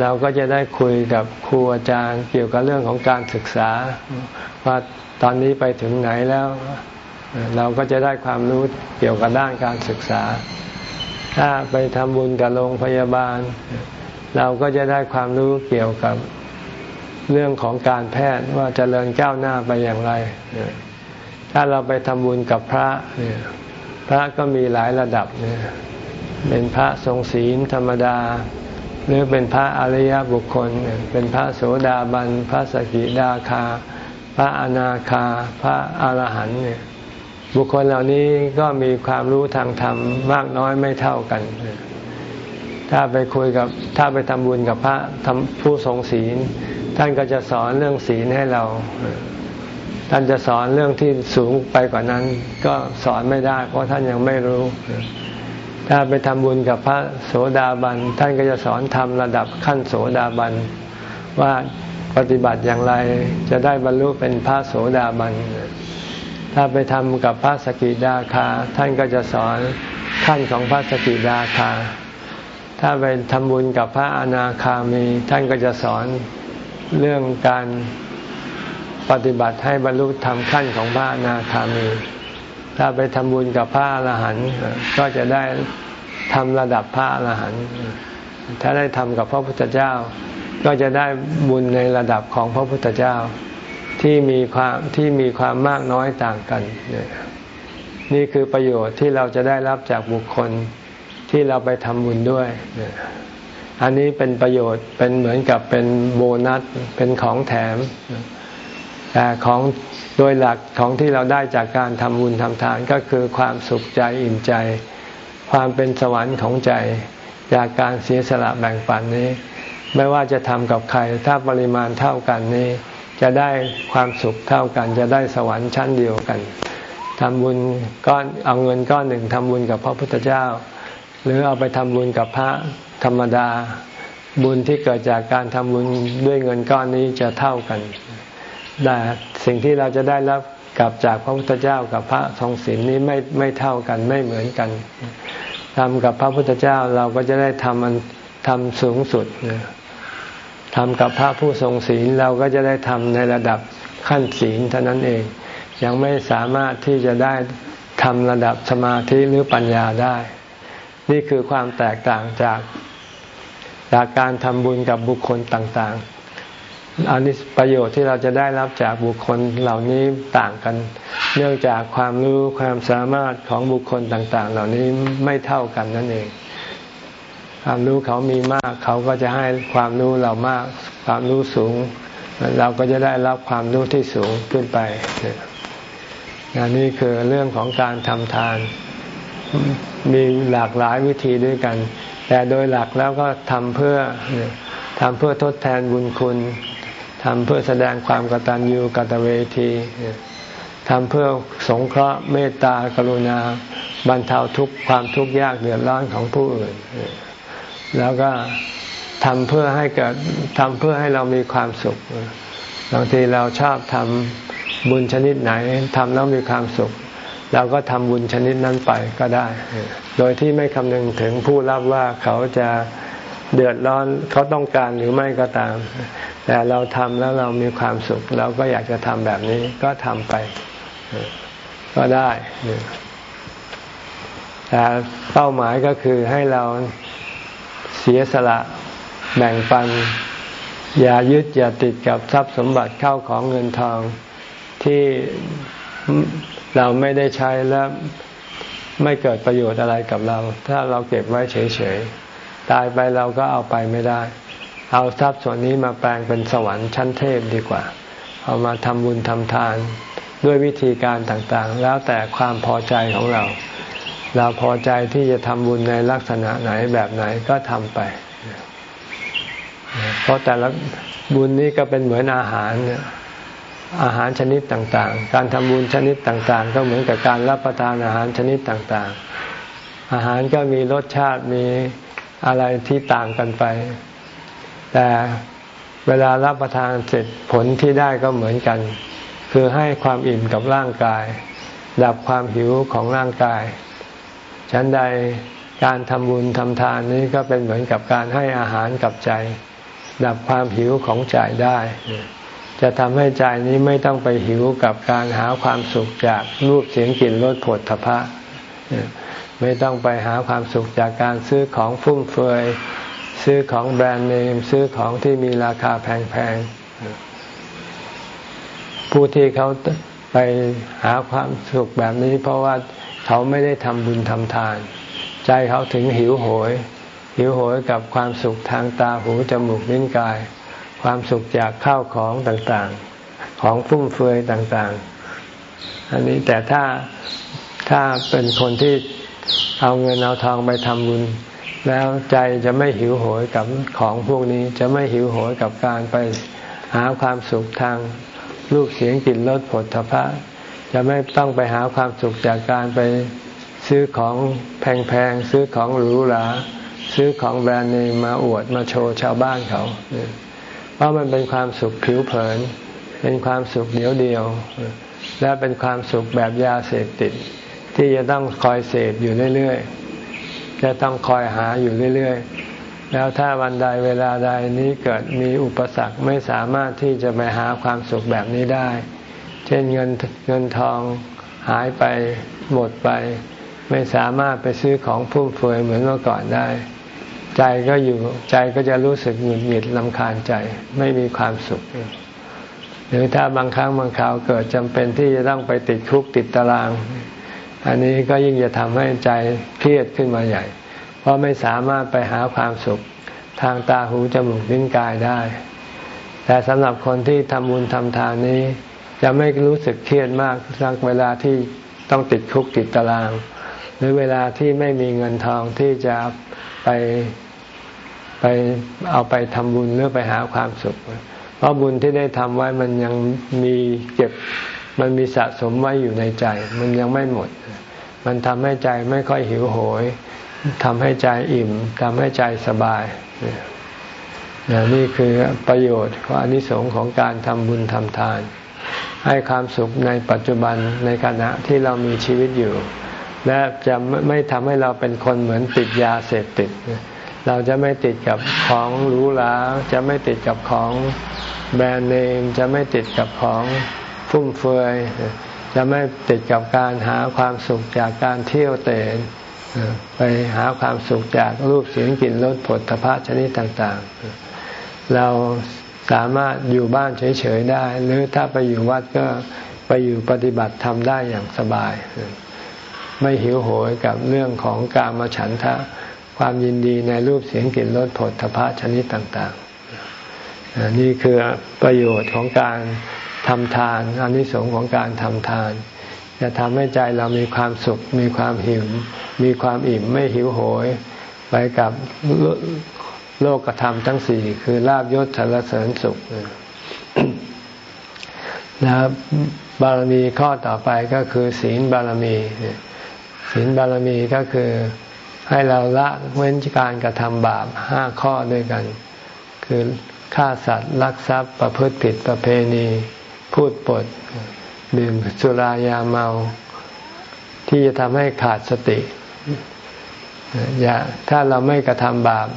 [SPEAKER 1] เราก็จะได้คุยกับครูอาจารย์เกี่ยวกับเรื่องของการศึกษา ว่าตอนนี้ไปถึงไหนแล้ว เราก็จะได้ความรู้เกี่ยวกับด้านการศึกษา ถ้าไปทำบุญกับโรงพยาบาล เราก็จะได้ความรู้เกี่ยวกับเรื่องของการแพทย์ว่าจเจริญก้าวหน้าไปอย่างไร ถ้าเราไปทำบุญกับพระเนี่ยพระก็มีหลายระดับเนี่ยเป็นพระทรงศีลธรรมดา หรือเป็นพระอริยบุคคล เป็นพระโสดาบัน พระสกิดาคา พระอนาคา พระอรหันต์เนี่ย บุคคลเหล่านี้ก็มีความรู้ทางธรรมมากน้อยไม่เท่ากัน ถ้าไปคุยกับถ้าไปทำบุญกับพระทำผู้ทรงศีล ท่านก็จะสอนเรื่องศีลให้เรา ท่านจะสอนเรื่องที่สูงไปกว่านั้น ก็สอนไม่ได้ เพราะท่านยังไม่รู้ ถ้าไปทำบุญกับพระโสดาบัน ท่านก็จะสอนทำระดับขั้นโสดาบัน ว่าปฏิบัติอย่างไรจะได้บรรลุเป็นพระโสดาบัน ถ้าไปทำกับพระสกิดาคา ท่านก็จะสอนขั้นของพระสกิดาคา ถ้าไปทำบุญกับพระอนาคามี ท่านก็จะสอนเรื่องการปฏิบัติให้บรรลุธรรมขั้นของพระอนาคามี ถ้าไปทำบุญกับพระอรหันต์ก็จะได้ทำระดับพระอรหันต์ถ้าได้ทำกับพระพุทธเจ้า ก็จะได้บุญในระดับของพระพุทธเจ้า ที่มีความที่มีความมากน้อยต่างกัน นี่คือประโยชน์ที่เราจะได้รับจากบุคคลที่เราไปทำบุญด้วย อันนี้เป็นประโยชน์เป็นเหมือนกับเป็นโบนัสเป็นของแถมแต่ของโดยหลักของที่เราได้จากการทำบุญทำทานก็คือความสุขใจอิ่มใจ ความเป็นสวรรค์ของใจจากการเสียสละแบ่งปันนี้ ไม่ว่าจะทำกับใครถ้าปริมาณเท่ากันนี้ จะได้ความสุขเท่ากัน จะได้สวรรค์ชั้นเดียวกันทำบุญก้อนเอาเงินก้อนหนึ่งทำบุญกับพระพุทธเจ้า หรือเอาไปทำบุญกับพระธรรมดา บุญที่เกิดจากการทำบุญด้วยเงินก้อนนี้จะเท่ากันแต่สิ่งที่เราจะได้รับกับจากพระพุทธเจ้ากับพระทรงศีลนี้ไม่ไม่เท่ากันไม่เหมือนกันทำกับพระพุทธเจ้าเราก็จะได้ทำมันทำสูงสุด ทำกับพระผู้ทรงศีลเราก็จะได้ทำในระดับขั้นศีลเท่านั้นเอง ยังไม่สามารถที่จะได้ทำระดับสมาธิหรือปัญญาได้ นี่คือความแตกต่างจากจากการทำบุญกับบุคคลต่างๆอันนี้ประโยชน์ที่เราจะได้รับจากบุคคลเหล่านี้ต่างกัน เนื่องจากความรู้ความสามารถของบุคคลต่างๆ เหล่านี้ไม่เท่ากันนั่นเอง ความรู้เขามีมาก เขาก็จะให้ความรู้เรามาก ความรู้สูง เราก็จะได้รับความรู้ที่สูงขึ้นไปนนี่คือเรื่องของการทำทาน มีหลากหลายวิธีด้วยกัน แต่โดยหลักแล้วก็ทำเพื่อทำเพื่อทดแทนบุญคุณทำเพื่อแสดงความกตัญญูกตเวทีทำเพื่อสงเคราะห์เมตตากรุณา บรรเทาทุกความทุกข์ยากเดือดร้อนของผู้อื่น แล้วก็ทำเพื่อให้เกิดทำเพื่อให้เรามีความสุขบางทีเราชอบทำบุญชนิดไหนทำแล้วมีความสุขเราก็ทำบุญชนิดนั้นไปก็ได้ โดยที่ไม่คำนึงถึงผู้รับว่าเขาจะเดือดร้อนเขาต้องการหรือไม่ก็ตาม แต่เราทำแล้วเรามีความสุข เราก็อยากจะทำแบบนี้ก็ทำไป ก็ได้แต่เป้าหมายก็คือให้เรา เสียสละแบ่งปัน อย่ายึดอย่าติดกับทรัพย์สมบัติเข้าของเงินทอง ที่เราไม่ได้ใช้แล้วไม่เกิดประโยชน์อะไรกับเรา ถ้าเราเก็บไว้เฉยๆ ตายไปเราก็เอาไปไม่ได้ เอาทรัพย์ส่วนนี้มาแปลงเป็นสวรรค์ชั้นเทพดีกว่า เอามาทำบุญทำทาน ด้วยวิธีการต่างๆ แล้วแต่ความพอใจของเรา เราพอใจที่จะทำบุญในลักษณะไหนแบบไหนก็ทำไป เพราะแต่ละบุญนี้ก็เป็นเหมือนอาหารอาหารชนิดต่างๆ การทำบุญชนิดต่างๆ ก็เหมือนกับการรับประทานอาหารชนิดต่างๆ อาหารก็มีรสชาติมีอะไรที่ต่างกันไป แต่เวลารับประทานเสร็จผลที่ได้ก็เหมือนกัน คือให้ความอิ่มกับร่างกาย ดับความหิวของร่างกาย ฉันใดการทำบุญทำทานนี้ก็เป็นเหมือนกับการให้อาหารกับใจ ดับความหิวของใจได้ จะทำให้ใจนี้ไม่ต้องไปหิวกับการหาความสุขจากรูปเสียงกลิ่นรสผลทพะ ไม่ต้องไปหาความสุขจากการซื้อของฟุ่มเฟือยซื้อของแบรนด์เนมซื้อของที่มีราคาแพงๆผู้ที่เขาไปหาความสุขแบบนี้เพราะว่า เขาไม่ได้ทำบุญทำทาน ใจเขาถึงหิวโหย หิวโหยกับความสุขทางตาหูจมูกลิ้นกาย ความสุขจากข้าวของต่างๆ ของฟุ่มเฟือยต่างๆ อันนี้แต่ถ้าถ้าเป็นคนที่เอาเงินเอาทองไปทำบุญ แล้วใจจะไม่หิวโหยกับของพวกนี้จะไม่หิวโหยกับการไปหาความสุขทางรูปเสียงกลิ่นรสผลทพะ จะไม่ต้องไปหาความสุขจากการไปซื้อของแพงๆ ซื้อของหรูหราซื้อของแบรนด์เนมมาอวดมาโชว์ชาวบ้านเขา เพราะมันเป็นความสุขผิวเผิน เป็นความสุขเดียวเดียว และเป็นความสุขแบบยาเสพติด ที่จะต้องคอยเสพอยู่เรื่อยๆ จะต้องคอยหาอยู่เรื่อยๆ แล้วถ้าวันใดเวลาใดนี้เกิดมีอุปสรรคไม่สามารถที่จะไปหาความสุขแบบนี้ได้ ช่นเงินเงินทองหายไปหมดไป ไม่สามารถไปซื้อของฟุ่มเฟือยเหมือนเมื่อก่อนได้ ใจก็อยู่ใจก็จะรู้สึกหงุดหงิดลำคาญใจไม่มีความสุข หรือถ้าบางครั้งบางคราวเกิดจำเป็นที่จะต้องไปติดคุกติดตาราง อันนี้ก็ยิ่งจะทำให้ใจเครียดขึ้นมาใหญ่ เพราะไม่สามารถไปหาความสุขทางตาหูจมูกลิ้นกายได้ แต่สำหรับคนที่ทำบุญทำทานนี้ จะไม่รู้สึกเครียดมากสักเวลาที่ต้องติดคุกติดตาราง หรือเวลาที่ไม่มีเงินทองที่จะไปไปเอาไปทำบุญหรือไปหาความสุข เพราะบุญที่ได้ทำไว้มันยังมีเก็บมันมีสะสมไว้อยู่ในใจ มันยังไม่หมด มันทำให้ใจไม่ค่อยหิวโหยทำให้ใจอิ่มทำให้ใจสบายนี่คือประโยชน์ของอนิสงส์ของการทำบุญทำทาน ให้ความสุขในปัจจุบันในขณะที่เรามีชีวิตอยู่ และจะไม่ทำให้เราเป็นคนเหมือนติดยาเสพติด เราจะไม่ติดกับของหรูหราจะไม่ติดกับของแบรนด์เนมจะไม่ติดกับของฟุ่มเฟือยจะไม่ติดกับการหาความสุขจากการเที่ยวเตะไปหาความสุขจากรูปเสียงกลิ่นรสผลพระชนิดต่างๆ เรา สามารถอยู่บ้านเฉยๆได้ หรือถ้าไปอยู่วัดก็ไปอยู่ปฏิบัติทำได้อย่างสบาย ไม่หิวโหยกับเรื่องของการมาฉันทะ ความยินดีในรูปเสียงกลิ่นรสผลพะชนิดต่างๆ นี่คือประโยชน์ของการทำทานอานิสงส์ของการทำทาน จะทำให้ใจเรามีความสุข มีความหิว มีความอิ่มไม่หิวโหย ไปกับ โลกธรรมทั้งสี่คือลาบยศสารเสริญสุขแล้วบารมีข้อต่อไปก็คือ ศีลบารมี ศีลบารมีก็คือให้เราละเว้นการกระทำบาปห้าข้อด้วยกัน คือฆ่าสัตว์ลักทรัพย์ ประพฤติผิดประเพณี พูดปด ดื่มสุรายาเมา ที่จะทำให้ขาดสติอย่าถ้าเราไม่กระทำบาป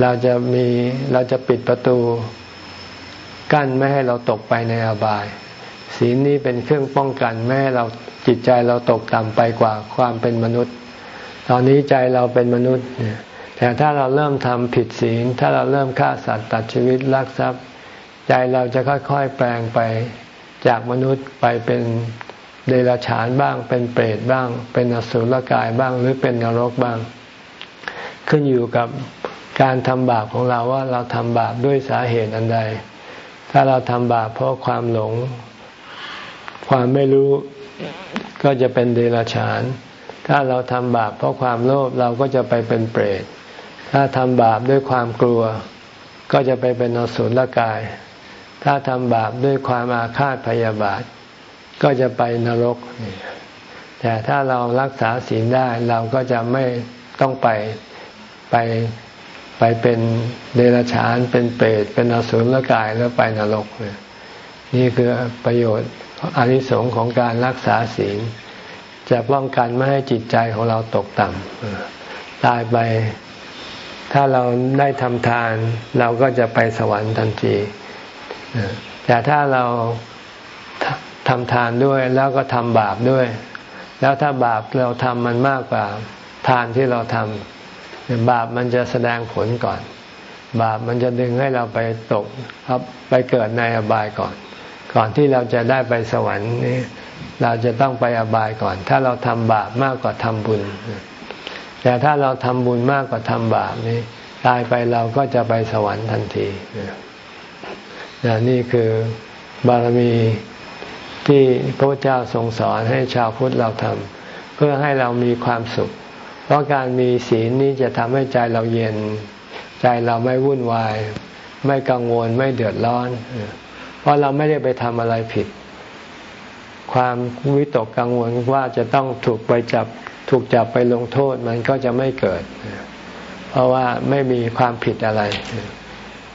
[SPEAKER 1] เราจะมีเราจะปิดประตู กั้นไม่ให้เราตกไปในอบาย ศีลนี้เป็นเครื่องป้องกันไม่ให้เราจิตใจเราตกต่ำไปกว่าความเป็นมนุษย์ ตอนนี้ใจเราเป็นมนุษย์แต่ถ้าเราเริ่มทำผิดศีล ถ้าเราเริ่มฆ่าสัตว์ตัดชีวิตลักทรัพย์ ใจเราจะค่อยๆแปลงไปจากมนุษย์ไปเป็นเดรัจฉานบ้าง เป็นเปรตบ้าง เป็นอสุรกายบ้างหรือเป็นนรกบ้าง ขึ้นอยู่กับ การทำบาปของเราว่าเราทำบาปด้วยสาเหตุอันใด ถ้าเราทำบาปเพราะความหลง ความไม่รู้ก็จะเป็นเดรัจฉาน ถ้าเราทำบาปเพราะความโลภเราก็จะไปเป็นเปรต ถ้าทำบาปด้วยความกลัว ก็จะไปเป็นอสุรกาย ถ้าทำบาปด้วยความอาฆาตพยาบาท ก็จะไปนรก แต่ถ้าเรารักษาศีลได้เราก็จะไม่ต้องไปไป ไปเป็นเดรัจฉานเป็นเปรตเป็นอสุรกายแล้วไปนรกเนี่คือประโยชน์อานิสงส์ของการรักษาศีล จะป้องกันไม่ให้จิตใจของเราตกต่ำตายไป ถ้าเราได้ทำทาน เราก็จะไปสวรรค์ทันทีแต่ถ้าเราทำทานด้วยแล้วก็ทำบาปด้วย แล้วถ้าบาปเราทำมันมากกว่าทานที่เราทำ บาปมันจะแสดงผลก่อน บาปมันจะดึงให้เราไปตกครับไปเกิดในอบายก่อน ก่อนที่เราจะได้ไปสวรรค์นี่เราจะต้องไปอบายก่อน ถ้าเราทำบาปมากกว่าทำบุญ แต่ถ้าเราทำบุญมากกว่าทำบาปนี่ตายไปเราก็จะไปสวรรค์ทันทีนี่คือบารมีที่พระเจ้าทรงสอนให้ชาวพุทธเราทำเพื่อให้เรามีความสุข เพราะการมีศีลนี้จะทำให้ใจเราเย็น ใจเราไม่วุ่นวาย ไม่กังวลไม่เดือดร้อน เพราะเราไม่ได้ไปทำอะไรผิด ความวิตกกังวลว่าจะต้องถูกไปจับถูกจับไปลงโทษมันก็จะไม่เกิด เพราะว่าไม่มีความผิดอะไร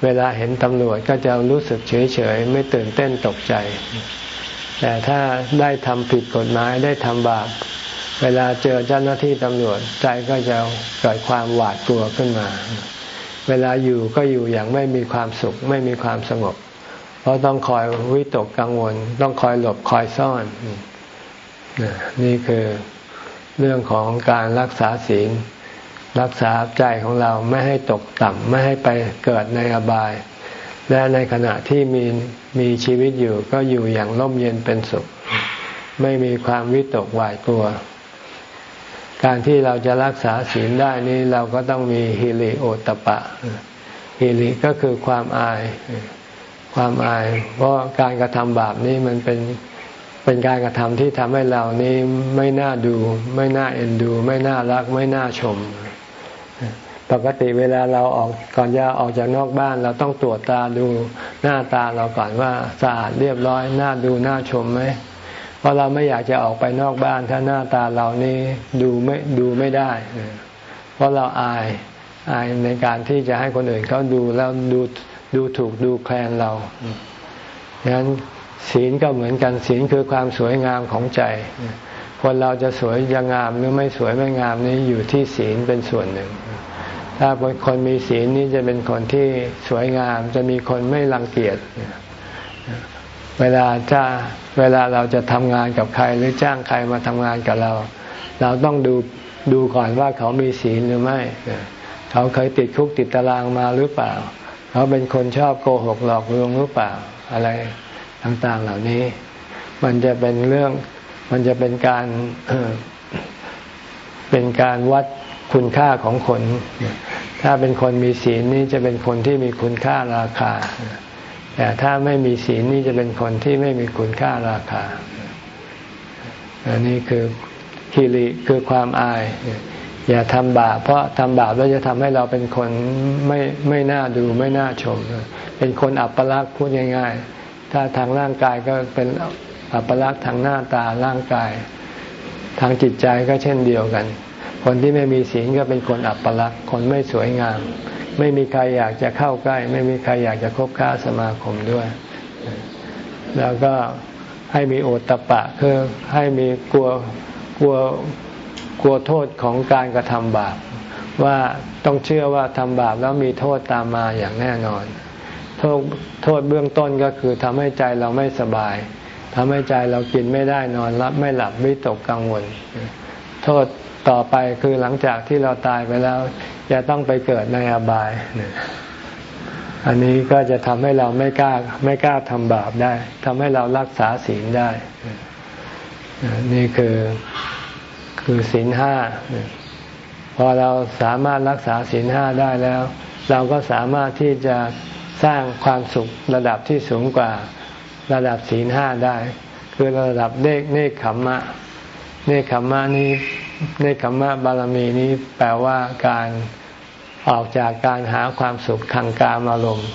[SPEAKER 1] เวลาเห็นตำรวจก็จะรู้สึกเฉยเฉยไม่ตื่นเต้นตกใจ แต่ถ้าได้ทำผิดกฎหมายได้ทำบาป เวลาเจอเจ้าหน้าที่ตำรวจใจก็จะเกิดความหวาดกลัวขึ้นมา เวลาอยู่ก็อยู่อย่างไม่มีความสุข ไม่มีความสงบ เพราะต้องคอยวิตกกังวล ต้องคอยหลบคอยซ่อน นี่คือเรื่องของการรักษาศีลรักษาใจของเราไม่ให้ตกต่ำไม่ให้ไปเกิดในอบาย และในขณะที่มีมีชีวิตอยู่ก็อยู่อย่างร่มเย็นเป็นสุข ไม่มีความวิตกหวาดกลัว การที่เราจะรักษาศีลได้นี้เราก็ต้องมีฮิริโอตปะฮิริก็คือความอาย ความอาย เพราะการกระทำบาปนี้มันเป็นเป็นการกระทำที่ทำให้เรานี้ไม่น่าดู ไม่น่าเอ็นดู ไม่น่ารัก ไม่น่าชม ปกติเวลาเราออกก่อนจะออกจากนอกบ้าน เราต้องตรวจตาดูหน้าตาเราก่อนว่าสะอาดเรียบร้อย น่าดูน่าชมไหม เพราะเราไม่อยากจะออกไปนอกบ้านถ้าหน้าตาเรานี้ดูไม่ดูไม่ได้ เพราะเราอายอายในการที่จะให้คนอื่นเขาดูแล้วดูดูถูกดูแคลนเราดังนั้นศีลก็เหมือนกันศีลคือความสวยงามของใจ คนเราจะสวยยังงามหรือไม่สวยไม่งามนี้อยู่ที่ศีลเป็นส่วนหนึ่ง ถ้าคนมีศีลนี้จะเป็นคนที่สวยงาม จะมีคนไม่รังเกียจ เวลาจะเวลาเราจะทำงานกับใครหรือจ้างใครมาทำงานกับเรา เราต้องดูดูก่อนว่าเขามีศีลหรือไม่ เขาเคยติดคุกติดตารางมาหรือเปล่า เขาเป็นคนชอบโกหกหลอกลวงหรือเปล่าอะไรต่างๆเหล่านี้ มันจะเป็นเรื่องมันจะเป็นการเป็นการวัดคุณค่าของคน ถ้าเป็นคนมีศีลนี่จะเป็นคนที่มีคุณค่าราคา แต่ถ้าไม่มีศีลนี่จะเป็นคนที่ไม่มีคุณค่าราคา อันนี้คือคิริคือความอาย อย่าทำบาปเพราะทำบาปแล้วจะทำให้เราเป็นคนไม่ไม่น่าดูไม่น่าชม เป็นคนอัปลักษณ์พูดง่าย ๆ ถ้าทางร่างกายก็เป็นอัปลักษณ์ทางหน้าตาร่างกาย ทางจิตใจก็เช่นเดียวกัน คนที่ไม่มีศีลก็เป็นคนอัปลักษณ์คนไม่สวยงาม ไม่มีใครอยากจะเข้าใกล้ ไม่มีใครอยากจะคบค้าสมาคมด้วย แล้วก็ให้มีโอตตะปะคือให้มีกลัวกลัวกลัวโทษของการกระทำบาป ว่าต้องเชื่อว่าทำบาปแล้วมีโทษตามมาอย่างแน่นอน โทษโทษเบื้องต้นก็คือทำให้ใจเราไม่สบายทำให้ใจเรากินไม่ได้นอนรับไม่หลับวิตกกังวล โทษ ต่อไปคือหลังจากที่เราตายไปแล้วจะต้องไปเกิดในอบาย อันนี้ก็จะทำให้เราไม่กล้าไม่กล้าทำบาปได้ทำให้เรารักษาศีลได้ นี่คือคือศีลห้าพอเราสามารถรักษาศีลห้าได้แล้ว เราก็สามารถที่จะสร้างความสุขระดับที่สูงกว่าระดับศีลห้าได้ คือระดับเนกเนคขมมะ เนคขมมะนี้เนคขมมะบารมีนี้แปลว่าการออกจากการหาความสุขทางกามอารมณ์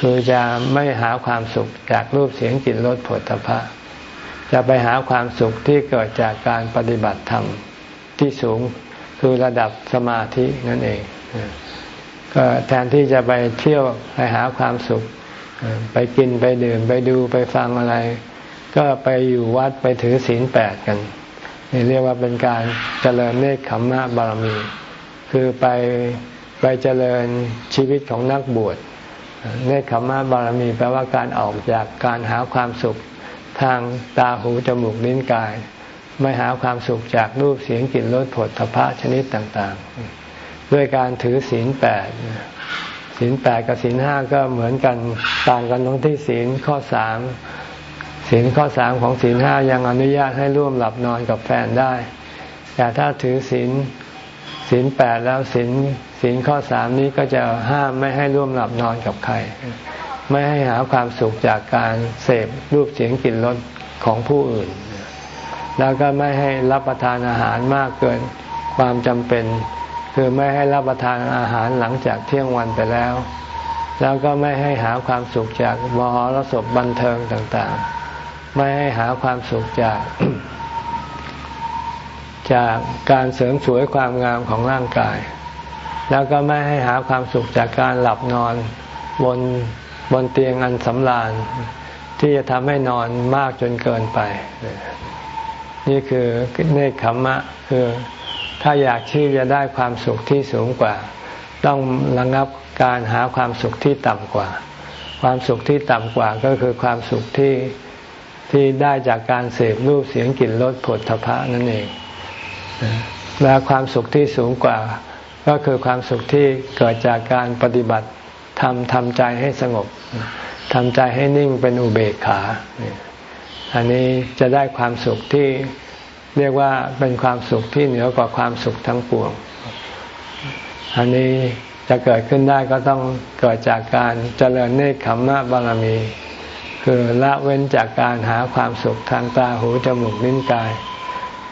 [SPEAKER 1] คือจะไม่หาความสุขจากรูปเสียงกลิ่นรสผลตภะจะไปหาความสุขที่เกิดจากการปฏิบัติธรรมที่สูงคือระดับสมาธินั่นเอง ก็แทนที่จะไปเที่ยวไปหาความสุข ไปกินไปดื่มไปดูไปฟังอะไร ก็ไปอยู่วัดไปถือศีลแปดกัน นี่เรียกว่าเป็นการเจริญเนคขมมะบารมี คือไปไปเจริญชีวิตของนักบวชเนคขมมะบารมีแปลว่าการออกจากการหาความสุขทางตาหูจมูกลิ้นกาย ไม่หาความสุขจากรูปเสียงกลิ่นรสผลทพะชนิดต่าง ๆ ด้วยการถือศีลแปดศีลแปดกับศีลห้าก็เหมือนกันต่างกันตรงที่ศีลข้อสาม ศีลข้อสามของศีลห้ายังอนุญาตให้ร่วมหลับนอนกับแฟนได้ แต่ถ้าถือศีลศีลแปดแล้วศีลศีลข้อสามนี้ก็จะห้ามไม่ให้ร่วมหลับนอนกับใคร ไม่ให้หาความสุขจากการเสพรูปเสียงกลิ่นรสของผู้อื่น แล้วก็ไม่ให้รับประทานอาหารมากเกินความจำเป็น คือไม่ให้รับประทานอาหารหลังจากเที่ยงวันไปแล้ว แล้วก็ไม่ให้หาความสุขจากมหรสพบันเทิงต่างๆ ไม่ให้หาความสุขจากจากการเสริมสวยความงามของร่างกาย แล้วก็ไม่ให้หาความสุขจากการหลับนอนบนบนเตียงอันสำราญ ที่จะทำให้นอนมากจนเกินไป นี่คือเนคขมมะคือถ้าอยากที่จะได้ความสุขที่สูงกว่า ต้องระงับการหาความสุขที่ต่ำกว่า ความสุขที่ต่ำกว่าก็คือความสุขที่ ที่ได้จากการเสพรูปเสียงกลิ่นรสผลทพะนั่นเองและความสุขที่สูงกว่า ก็คือความสุขที่เกิดจากการปฏิบัติทำทำใจให้สงบทำใจให้นิ่งเป็นอุเบกขา อันนี้จะได้ความสุขที่เรียกว่าเป็นความสุขที่เหนือกว่าความสุขทั้งปวง อันนี้จะเกิดขึ้นได้ก็ต้องเกิดจากการเจริญเนคขมมะบารมี คือละเว้นจากการหาความสุขทางตาหูจมูกลิ้นกาย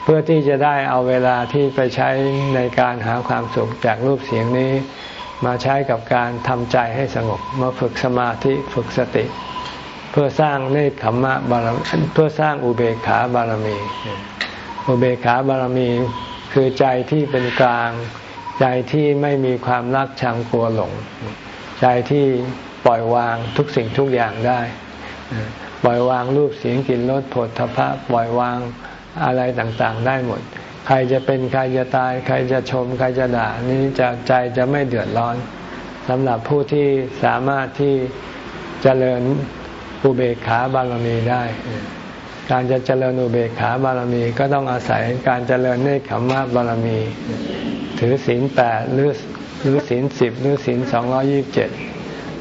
[SPEAKER 1] เพื่อที่จะได้เอาเวลาที่ไปใช้ในการหาความสุขจากรูปเสียงนี้ มาใช้กับการทำใจให้สงบมาฝึกสมาธิฝึกสติ เพื่อสร้างเนคขมมะบารมีเพื่อสร้างอุเบกขาบารมี อุเบกขาบารมีคือใจที่เป็นกลาง ใจที่ไม่มีความรักชังกลัวหลง ใจที่ปล่อยวางทุกสิ่งทุกอย่างได้ ปล่อยวางรูปเสียงกลิ่นรสผลทพะปล่อยวางอะไรต่างๆ ได้หมด ใครจะเป็นใครจะตาย ใครจะชม ใครจะด่านี้จะใจจะไม่เดือดร้อนสำหรับผู้ที่สามารถที่จเจริญอุเบกขาบารมีได้ การจะเจริญอุเบกขาบารมีก็ต้องอาศัยการเจริญเนคขมมะบารมี ถือศีลแปดหรือหรือศีลสิบหรือศีลสองร้อยี่บเจ็ด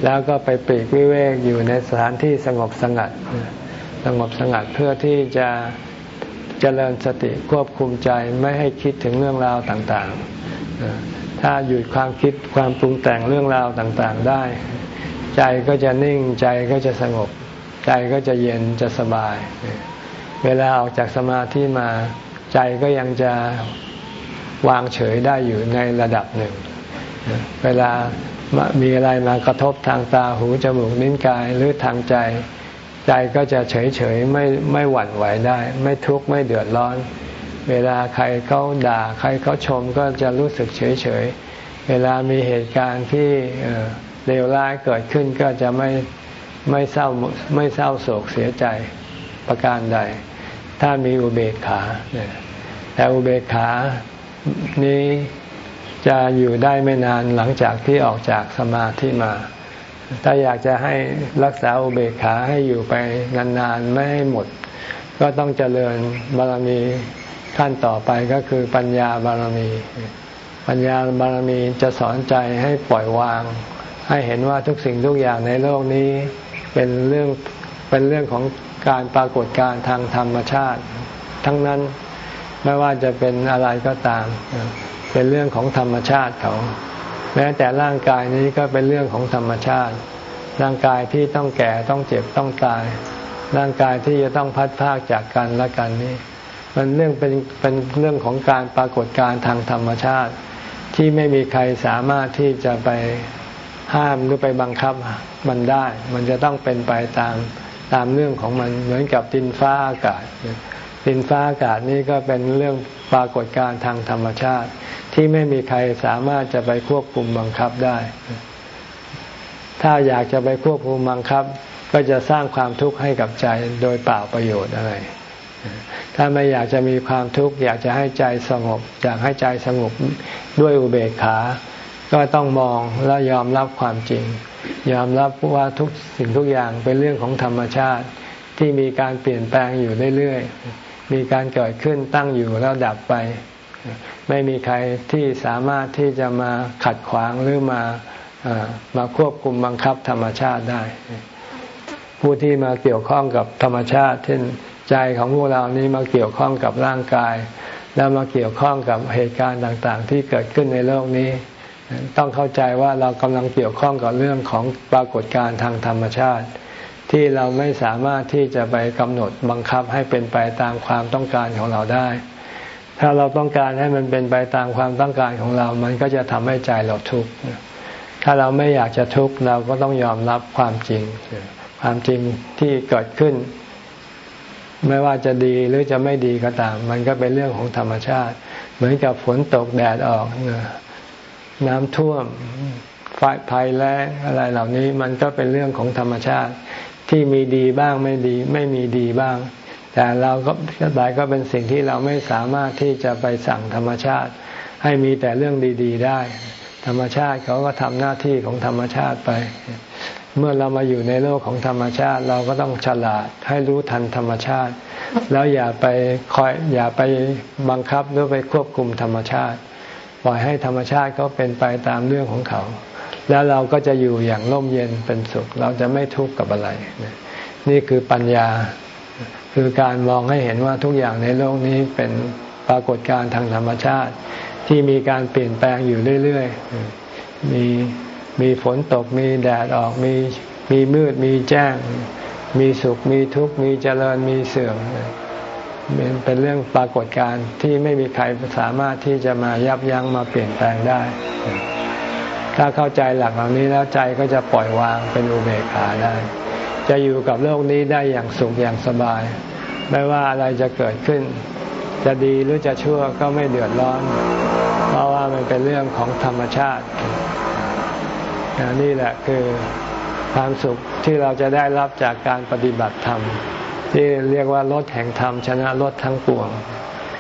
[SPEAKER 1] แล้วก็ไปปีกวิเวกอยู่ในสถานที่สงบสงัด สงบสงัดเพื่อที่จะเจริญสติควบคุมใจไม่ให้คิดถึงเรื่องราวต่างๆ ถ้าหยุดความคิดความปรุงแต่งเรื่องราวต่างๆได้ ใจก็จะนิ่งใจก็จะสงบ ใจก็จะเย็นจะสบาย เวลาออกจากสมาธิมาใจก็ยังจะวางเฉยได้อยู่ในระดับหนึ่ง เวลา มีอะไรมากระทบทางตาหูจมูกนิ้นกายหรือทางใจ ใจก็จะเฉยเฉยไม่ไม่หวั่นไหวได้ ไม่ทุกข์ไม่เดือดร้อน เวลาใครเขาด่าใครเขาชมก็จะรู้สึกเฉยเฉยเวลามีเหตุการณ์ที่เลวร้ายเกิดขึ้นก็จะไม่ไม่เศร้าไม่เศร้าโศกเสียใจประการใด ถ้ามีอุเบกขาแต่อุเบกขานี้ จะอยู่ได้ไม่นานหลังจากที่ออกจากสมาธิมา ถ้าอยากจะให้รักษาอุเบกขาให้อยู่ไปนานๆไม่ให้หมด ก็ต้องเจริญบารมีขั้นต่อไปก็คือปัญญาบารมี ปัญญาบารมีจะสอนใจให้ปล่อยวาง ให้เห็นว่าทุกสิ่งทุกอย่างในโลกนี้เป็นเรื่องเป็นเรื่องของการปรากฏการทางธรรมชาติ ทั้งนั้นไม่ว่าจะเป็นอะไรก็ตาม เป็นเรื่องของธรรมชาติเขา แม้แต่ร่างกายนี้ก็เป็นเรื่องของธรรมชาติ ร่างกายที่ต้องแก่ต้องเจ็บต้องตาย ร่างกายที่จะต้องพัดพากจากกันและกันนี้มันเรื่องเป็นเป็นเรื่องของการปรากฏการทางธรรมชาติ ที่ไม่มีใครสามารถที่จะไปห้ามหรือไปบังคับมันได้ มันจะต้องเป็นไปตามตามเรื่องของมันเหมือนกับดินฟ้าอากาศดินฟ้าอากาศนี้ก็เป็นเรื่องปรากฏการทางธรรมชาติ ที่ไม่มีใครสามารถจะไปควบคุมบังคับได้ ถ้าอยากจะไปควบคุมบังคับ ก็จะสร้างความทุกข์ให้กับใจโดยเปล่าประโยชน์อะไร ถ้าไม่อยากจะมีความทุกข์อยากจะให้ใจสงบ อยากให้ใจสงบด้วยอุเบกขา ก็ต้องมองและยอมรับความจริง ยอมรับว่าทุกสิ่งทุกอย่างเป็นเรื่องของธรรมชาติที่มีการเปลี่ยนแปลงอยู่เรื่อยๆ มีการเกิดขึ้นตั้งอยู่แล้วดับไป ไม่มีใครที่สามารถที่จะมาขัดขวางหรือมามาควบคุมบังคับธรรมชาติได้ ผู้ที่มาเกี่ยวข้องกับธรรมชาติ เช่นใจของพวกเรานี้มาเกี่ยวข้องกับร่างกาย แล้วมาเกี่ยวข้องกับเหตุการณ์ต่างๆ ที่เกิดขึ้นในโลกนี้ ต้องเข้าใจว่าเรากำลังเกี่ยวข้องกับเรื่องของปรากฏการณ์ทางธรรมชาติ ที่เราไม่สามารถที่จะไปกำหนดบังคับให้เป็นไปตามความต้องการของเราได้ ถ้าเราต้องการให้มันเป็นไปตามความต้องการของเรา มันก็จะทำให้ใจเราทุกข์ ถ้าเราไม่อยากจะทุกข์เราก็ต้องยอมรับความจริง ความจริงที่เกิดขึ้น ไม่ว่าจะดีหรือจะไม่ดีก็ตาม มันก็เป็นเรื่องของธรรมชาติ เหมือนกับฝนตกแดดออก น้ำท่วมไฟภัยแล้งอะไรเหล่านี้มันก็เป็นเรื่องของธรรมชาติ ที่มีดีบ้างไม่ดี ไม่มีดีบ้าง แต่เราก็หลายก็เป็นสิ่งที่เราไม่สามารถที่จะไปสั่งธรรมชาติ ให้มีแต่เรื่องดี ๆ ได้ ธรรมชาติเขาก็ทำหน้าที่ของธรรมชาติไป เมื่อเรามาอยู่ในโลกของธรรมชาติ เราก็ต้องฉลาดให้รู้ทันธรรมชาติ แล้วอย่าไปคอยอย่าไปบังคับหรือไปควบคุมธรรมชาติ ปล่อยให้ธรรมชาติเขาเป็นไปตามเรื่องของเขา แล้วเราก็จะอยู่อย่างร่มเย็นเป็นสุข เราจะไม่ทุกข์กับอะไร นี่คือปัญญา คือการมองให้เห็นว่าทุกอย่างในโลกนี้เป็นปรากฏการณ์ทางธรรมชาติ ที่มีการเปลี่ยนแปลงอยู่เรื่อยๆ มีมีฝนตกมีแดดออกมีมีมืดมีแจ้ง มีสุขมีทุกข์มีเจริญมีเสื่อมเป็นเรื่องปรากฏการณ์ที่ไม่มีใครสามารถที่จะมายับยั้งมาเปลี่ยนแปลงได้ ถ้าเข้าใจหลักเหล่านี้แล้วใจก็จะปล่อยวางเป็นอุเบกขาได้ จะอยู่กับโลกนี้ได้อย่างสุขอย่างสบาย ไม่ว่าอะไรจะเกิดขึ้น จะดีหรือจะชั่วก็ไม่เดือดร้อน เพราะว่ามันเป็นเรื่องของธรรมชาตินี่แหละคือความสุขที่เราจะได้รับจากการปฏิบัติธรรม ที่เรียกว่าลดแห่งธรรมชนะลดทั้งปวง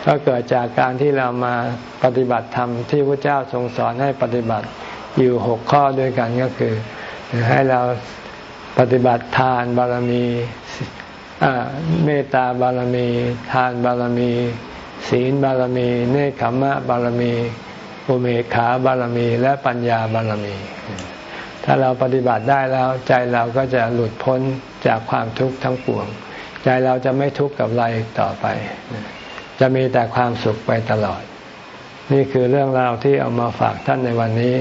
[SPEAKER 1] ก็เกิดจากการที่เรามาปฏิบัติธรรมที่พระเจ้าทรงสอนให้ปฏิบัติอยู่หกข้อด้วยกันก็คือ ให้เรา ปฏิบัติทานบารมีเมตตาบารมี ทานบารมี ศีลบารมี เนคขมะบารมีอุเมกขาบารมี และปัญญาบารมี ถ้าเราปฏิบัติได้แล้วใจเราก็จะหลุดพ้นจากความทุกข์ทั้งปวง ใจเราจะไม่ทุกข์กับอะไรต่อไป จะมีแต่ความสุขไปตลอด นี่คือเรื่องราวที่เอามาฝากท่านในวันนี้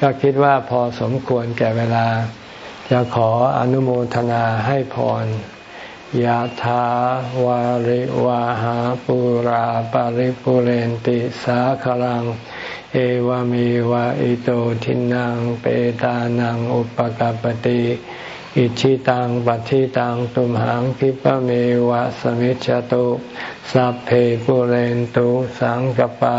[SPEAKER 1] ก็คิดว่าพอสมควรแก่เวลา จะขออนุโมทนาให้พรยะถาวาริวาหาปุราปาริปุเรนติสาคลัง เอวเมวะอิโตทินังเปตานังอุปกปติอิชิตังปัฏิตังตุมหังคิปะเมวะสมิจจตุสัพเพปุเรนตุสังกปา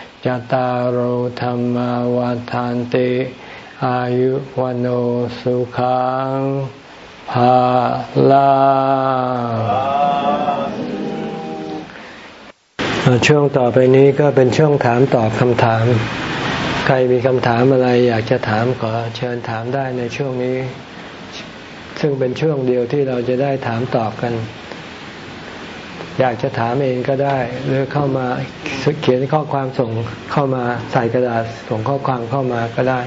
[SPEAKER 1] จตารโหธรรมวาทานติอายุวันโอสุขังภาลาช่วงต่อไปนี้ก็เป็นช่วงถามตอบคำถาม ใครมีคำถามอะไรอยากจะถามขอเชิญถามได้ในช่วงนี้ ซึ่งเป็นช่วงเดียวที่เราจะได้ถามตอบกัน อยากจะถามเองก็ได้ หรือเข้ามาเขียนข้อความส่งเข้ามาใส่กระดาษส่งข้อความเข้ามาก็ได้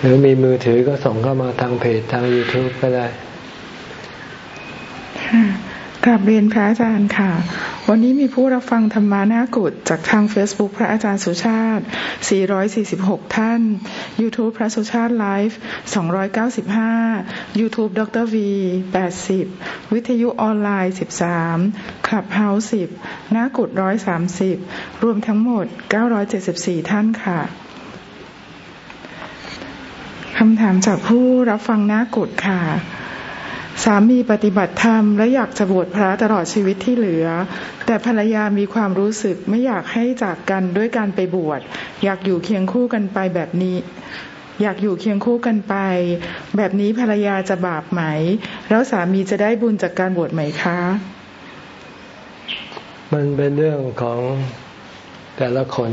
[SPEAKER 1] หรือมีมือถือก็ส่งเข้ามาทางเพจทาง YouTube ก็ได้
[SPEAKER 2] กลับเรียนพระอาจารย์ค่ะ วันนี้มีผู้รับฟังธรรมานากุฏจากทาง Facebook พระอาจารย์สุชาติ 446 ท่าน YouTube พระสุชาติไลฟ์295 YouTube ดร V 80 วิทยุออนไลน์ 13คลับเฮาส์10นากุฏ130 รวมทั้งหมด 974 ท่านค่ะคำถามจากผู้รับฟังนากุฏค่ะ สามีปฏิบัติธรรมและอยากจะบวชพระตลอดชีวิตที่เหลือ แต่ภรรยามีความรู้สึกไม่อยากให้จากกันด้วยการไปบวชอยากอยู่เคียงคู่กันไปแบบนี้ อยากอยู่เคียงคู่กันไป แบบนี้ภรรยาจะบาปไหม แล้วสามีจะได้บุญจากการบวชไหมคะ
[SPEAKER 1] มันเป็นเรื่องของแต่ละคน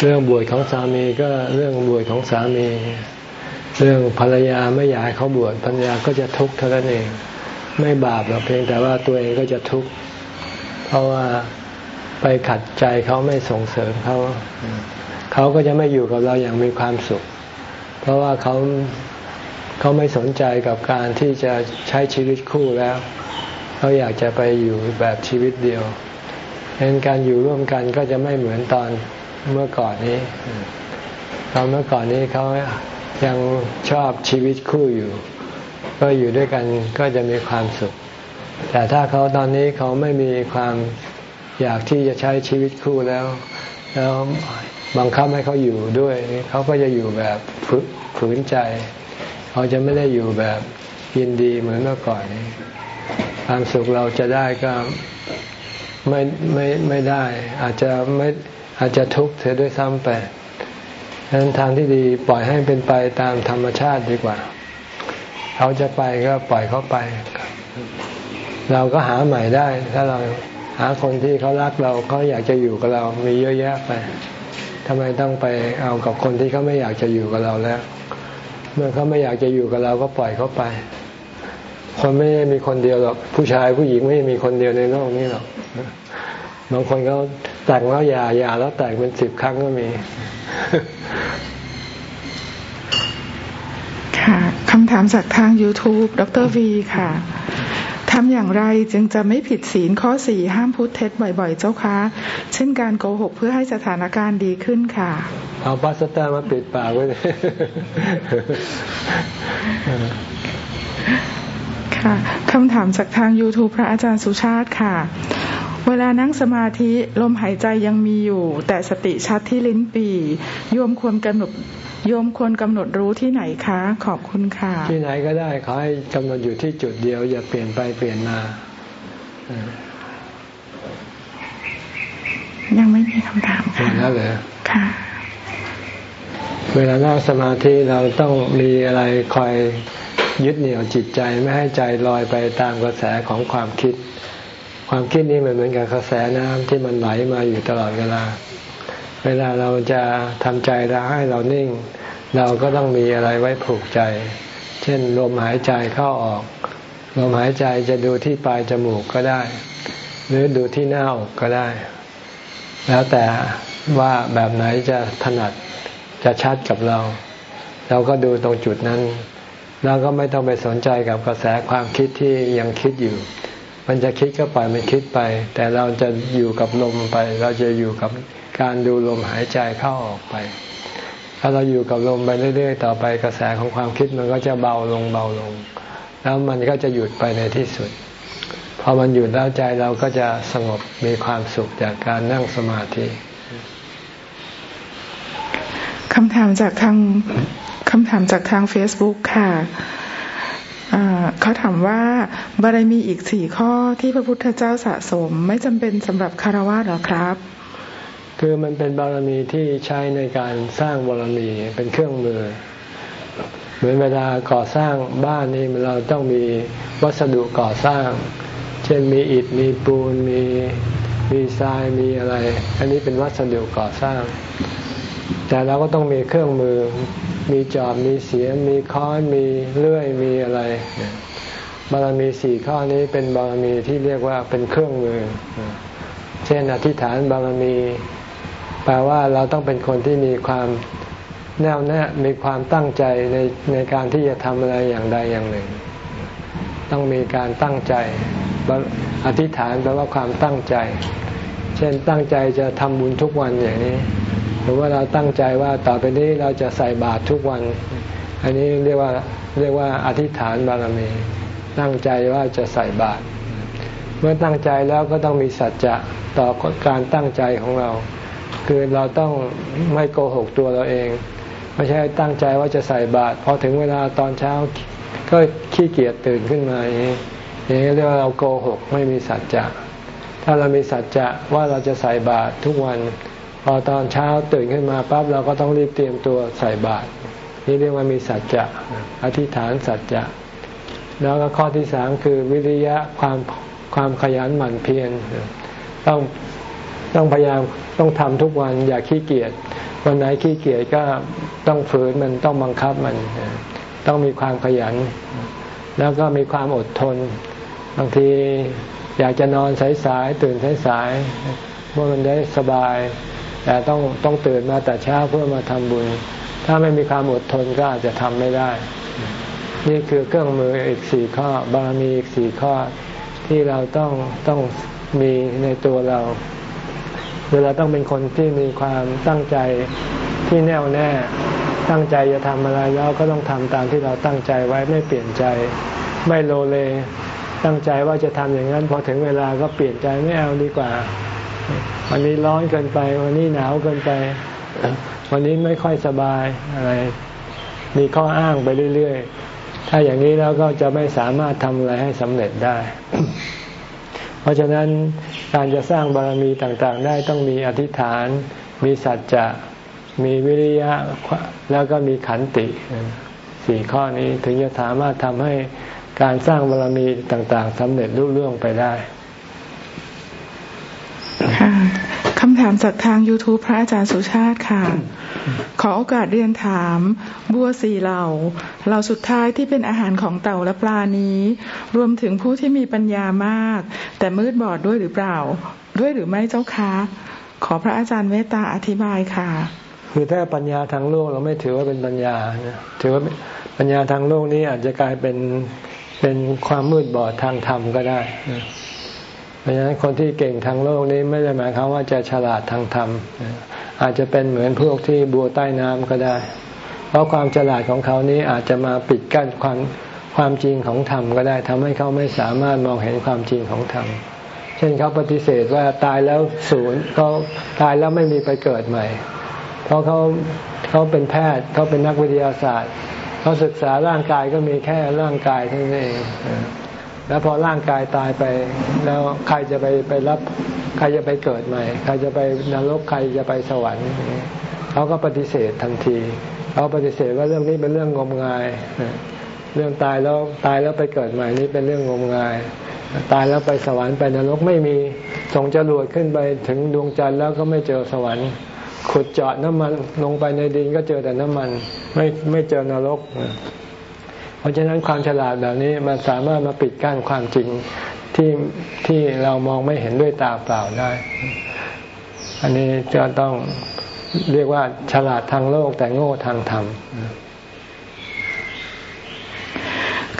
[SPEAKER 1] เรื่องบวชของสามีก็เรื่องบวชของสามี เรื่องภรรยาไม่อยากให้เขาบวชภรรยาก็จะทุกข์เท่านั้นเอง ไม่บาปหรอกเพียงแต่ว่าตัวเองก็จะทุกข์เพราะว่าไปขัดใจเขาไม่ส่งเสริมเขาเขาก็จะไม่อยู่กับเราอย่างมีความสุข เพราะว่าเขาเขาไม่สนใจกับการที่จะใช้ชีวิตคู่แล้วเขาอยากจะไปอยู่แบบชีวิตเดียวดังนั้นการอยู่ร่วมกันก็จะไม่เหมือนตอนเมื่อก่อนนี้ตอนเมื่อก่อนนี้เขา ยังชอบชีวิตคู่อยู่ ก็อยู่ด้วยกันก็จะมีความสุข แต่ถ้าเขาตอนนี้เขาไม่มีความอยากที่จะใช้ชีวิตคู่แล้ว แล้วบังคับให้เขาอยู่ด้วย เขาก็จะอยู่แบบฝืนใจ เขาจะไม่ได้อยู่แบบยินดีเหมือนเมื่อก่อนนี้ความสุขเราจะได้ก็ไม่ไม่ไม่ได้ อาจจะไม่อาจจะทุกข์เสียด้วยซ้ำไป ดังนั้นทางที่ดีปล่อยให้เป็นไปตามธรรมชาติดีกว่า เขาจะไปก็ปล่อยเขาไป เราก็หาใหม่ได้ ถ้าเราหาคนที่เขารักเราเขาอยากจะอยู่กับเรามีเยอะแยะไปทำไมต้องไปเอากับคนที่เขาไม่อยากจะอยู่กับเราแล้ว เมื่อเขาไม่อยากจะอยู่กับเราก็ปล่อยเขาไป คนไม่ได้มีคนเดียวหรอกผู้ชายผู้หญิงไม่ได้มีคนเดียวในโลกนี้หรอกบางคนเขา แต่งแล้วหย่าหย่าแล้วแต่งเป็นสิบครั้งก็มี
[SPEAKER 2] ค่ะคำถามจากทาง YouTube ดรวีค่ะทำอย่างไรจึงจะไม่ผิดศีลข้อสี่ห้ามพูดเท็จบ่อยๆ เจ้าคะเช่นการโกหกเพื่อให้สถานการณ์ดีขึ้นค่ะ
[SPEAKER 1] เอาพาสต้ามาปิดปากไว้เลย
[SPEAKER 2] ค่ะคำถามจากทาง YouTube พระอาจารย์สุชาติค่ะ เวลานั่งสมาธิลมหายใจยังมีอยู่ แต่สติชัดที่ลิ้นปีโยมควรกำหนดโยมควรกำหนดรู้ที่ไหนคะ ขอบคุณค่ะ
[SPEAKER 1] ที่ไหนก็ได้ขอให้กำหนดอยู่ที่จุดเดียว อย่าเปลี่ยนไปเปลี่ยนมา
[SPEAKER 2] ยังไม่มีคำถาม
[SPEAKER 1] ค่ะแล้วเหรอ
[SPEAKER 2] ค่ะ
[SPEAKER 1] เวลานั่งสมาธิเราต้องมีอะไรคอยยึดเหนี่ยวจิตใจไม่ให้ใจลอยไปตามกระแสของความคิด ความคิดนี้มันเหมือนกับกระแสน้ำที่มันไหลมาอยู่ตลอดเวลา เวลาเราจะทำใจเราให้เรานิ่ง เราก็ต้องมีอะไรไว้ผูกใจ เช่นลมหายใจเข้าออกลมหายใจจะดูที่ปลายจมูกก็ได้ หรือดูที่หน้าอกก็ได้ แล้วแต่ว่าแบบไหนจะถนัดจะชัดกับเรา เราก็ดูตรงจุดนั้น เราก็ไม่ต้องไปสนใจกับกระแสความคิดที่ยังคิดอยู่ มันจะคิดก็ปล่อยมันคิดไป แต่เราจะอยู่กับลมไป เราจะอยู่กับการดูลมหายใจเข้าออกไป ถ้าเราอยู่กับลมไปเรื่อย ๆ ต่อไปกระแสของความคิดมันก็จะเบาลงเบาลง แล้วมันก็จะหยุดไปในที่สุดพอมันหยุดแล้วใจเราก็จะสงบมีความสุขจากการนั่งสมาธิ
[SPEAKER 2] คำถามจากทางคำถามจากทาง Facebook ค่ะ เขาถามว่าบารมีอีกสี่ข้อที่พระพุทธเจ้าสะสม ไม่จำเป็นสำหรับคารวะหรอครับ
[SPEAKER 1] คือมันเป็นบารมีที่ใช้ในการสร้างบารมีเป็นเครื่องมือ เหมือนเวลาก่อสร้างบ้านนี่เราต้องมีวัสดุก่อสร้าง เช่นมีอิฐมีปูนมีมีทรายมีอะไร อันนี้เป็นวัสดุก่อสร้าง แต่เราก็ต้องมีเครื่องมือ มีจอบ มีเสียม มีค้อน มีเลื่อย มีอะไร บารมีสี่ข้อนี้เป็นบารมีที่เรียกว่าเป็นเครื่องมือ เช่นอธิษฐานบารมี แปลว่าเราต้องเป็นคนที่มีความแน่วแน่ มีความตั้งใจในในการที่จะทำอะไรอย่างใดอย่างหนึ่ง ต้องมีการตั้งใจ อธิษฐานแปลว่าความตั้งใจ เช่นตั้งใจจะทำบุญทุกวันอย่างนี้ หรือว่าเราตั้งใจว่าต่อไปนี้เราจะใส่บาตรทุกวัน อันนี้เรียกว่าเรียกว่าอธิษฐานบารมี ตั้งใจว่าจะใส่บาตรเมื่อตั้งใจแล้วก็ต้องมีสัจจะต่อการตั้งใจของเรา คือเราต้องไม่โกหกตัวเราเอง ไม่ใช่ตั้งใจว่าจะใส่บาตรพอถึงเวลาตอนเช้าก็ขี้เกียจตื่นขึ้นมาอย่างนี้อย่างนี้เรียกว่าเราโกหกไม่มีสัจจะถ้าเรามีสัจจะว่าเราจะใส่บาตรทุกวัน พอตอนเช้าตื่นขึ้นมาปั๊บเราก็ต้องรีบเตรียมตัวใส่บาตรนี่เรียกว่ามีสัจจะอธิษฐานสัจจะ แล้วก็ข้อที่สามคือวิริยะความความขยันหมั่นเพียรต้องต้องพยายามต้องทำทุกวันอย่าขี้เกียจวันไหนขี้เกียจก็ต้องฝืนมันต้องบังคับมัน ต้องมีความขยัน แล้วก็มีความอดทน บางทีอยากจะนอนสายๆตื่นสายๆเพื่อมันได้สบาย แต่ต้องต้องตื่นมาแต่เช้าเพื่อมาทำบุญ ถ้าไม่มีความอดทนก็อาจจะทำไม่ได้ นี่คือเครื่องมืออีกสี่ข้อบารมีอีกสี่ข้อที่เราต้องต้องมีในตัวเราเวลาต้องเป็นคนที่มีความตั้งใจที่แน่วแน่ ตั้งใจจะทำอะไรแล้วก็ต้องทำตามที่เราตั้งใจไว้ไม่เปลี่ยนใจ ไม่โลเลตั้งใจว่าจะทำอย่างนั้นพอถึงเวลาก็เปลี่ยนใจไม่เอาดีกว่า วันนี้ร้อนเกินไป วันนี้หนาวเกินไป วันนี้ไม่ค่อยสบายอะไร มีข้ออ้างไปเรื่อยๆ ถ้าอย่างนี้แล้วก็จะไม่สามารถทำอะไรให้สำเร็จได้ เพราะฉะนั้นการจะสร้างบารมีต่างๆ ได้ต้องมีอธิษฐาน มีสัจจะมีวิริยะแล้วก็มีขันติสี่ข้อนี้ถึงจะสามารถทำให้การสร้างบารมีต่างๆสำเร็จรุ่ร่วงไปได้
[SPEAKER 2] ค่ะคำถามจากทาง YouTube พระอาจารย์สุชาติค่ะ ขอโอกาสเรียนถาม บัวสี่เหล่าเหล่าสุดท้ายที่เป็นอาหารของเต่าและปลานี้ รวมถึงผู้ที่มีปัญญามาก แต่มืดบอดด้วยหรือเปล่า ด้วยหรือไม่เจ้าคะขอพระอาจารย์เมตตาอธิบายค่ะ
[SPEAKER 1] คือถ้าปัญญาทางโลกเราไม่ถือว่าเป็นปัญญาถือว่าปัญญาทางโลกนี้อาจจะกลายเป็นเป็นความมืดบอดทางธรรมก็ได้ เพราะฉะนั้นคนที่เก่งทางโลกนี้ไม่ได้หมายความว่าจะฉลาดทางธรรม อาจจะเป็นเหมือนพวกที่บัวใต้น้ำก็ได้ เพราะความฉลาดของเขานี้อาจจะมาปิดกั้นความความจริงของธรรมก็ได้ทำให้เขาไม่สามารถมองเห็นความจริงของธรรมเช่นเขาปฏิเสธว่าตายแล้วศูนย์เขาตายแล้วไม่มีไปเกิดใหม่ เพราะเขาเขาเป็นแพทย์เขาเป็นนักวิทยาศาสตร์เขาศึกษาร่างกายก็มีแค่ร่างกายเท่านั้นเอง แล้วพอร่างกายตายไป แล้วใครจะไปไปรับ ใครจะไปเกิดใหม่ ใครจะไปนรกใครจะไปสวรรค์เขาก็ปฏิเสธทันทีเขาปฏิเสธว่าเรื่องนี้เป็นเรื่องงมงาย เรื่องตายแล้วตายแล้วไปเกิดใหม่นี้เป็นเรื่องงมงาย ตายแล้วไปสวรรค์ไปนรกไม่มีส่งจรวดขึ้นไปถึงดวงจันทร์แล้วก็ไม่เจอสวรรค์ขุดเจาะน้ำมันลงไปในดินก็เจอแต่น้ำมัน ไม่ไม่เจอนรก เพราะฉะนั้นความฉลาดแบบนี้มันสามารถมาปิดกั้นความจริงที่ที่เรามองไม่เห็นด้วยตาเปล่าได้ อันนี้จะต้องเรียกว่าฉลาดทางโลกแต่โง่ทางธรรม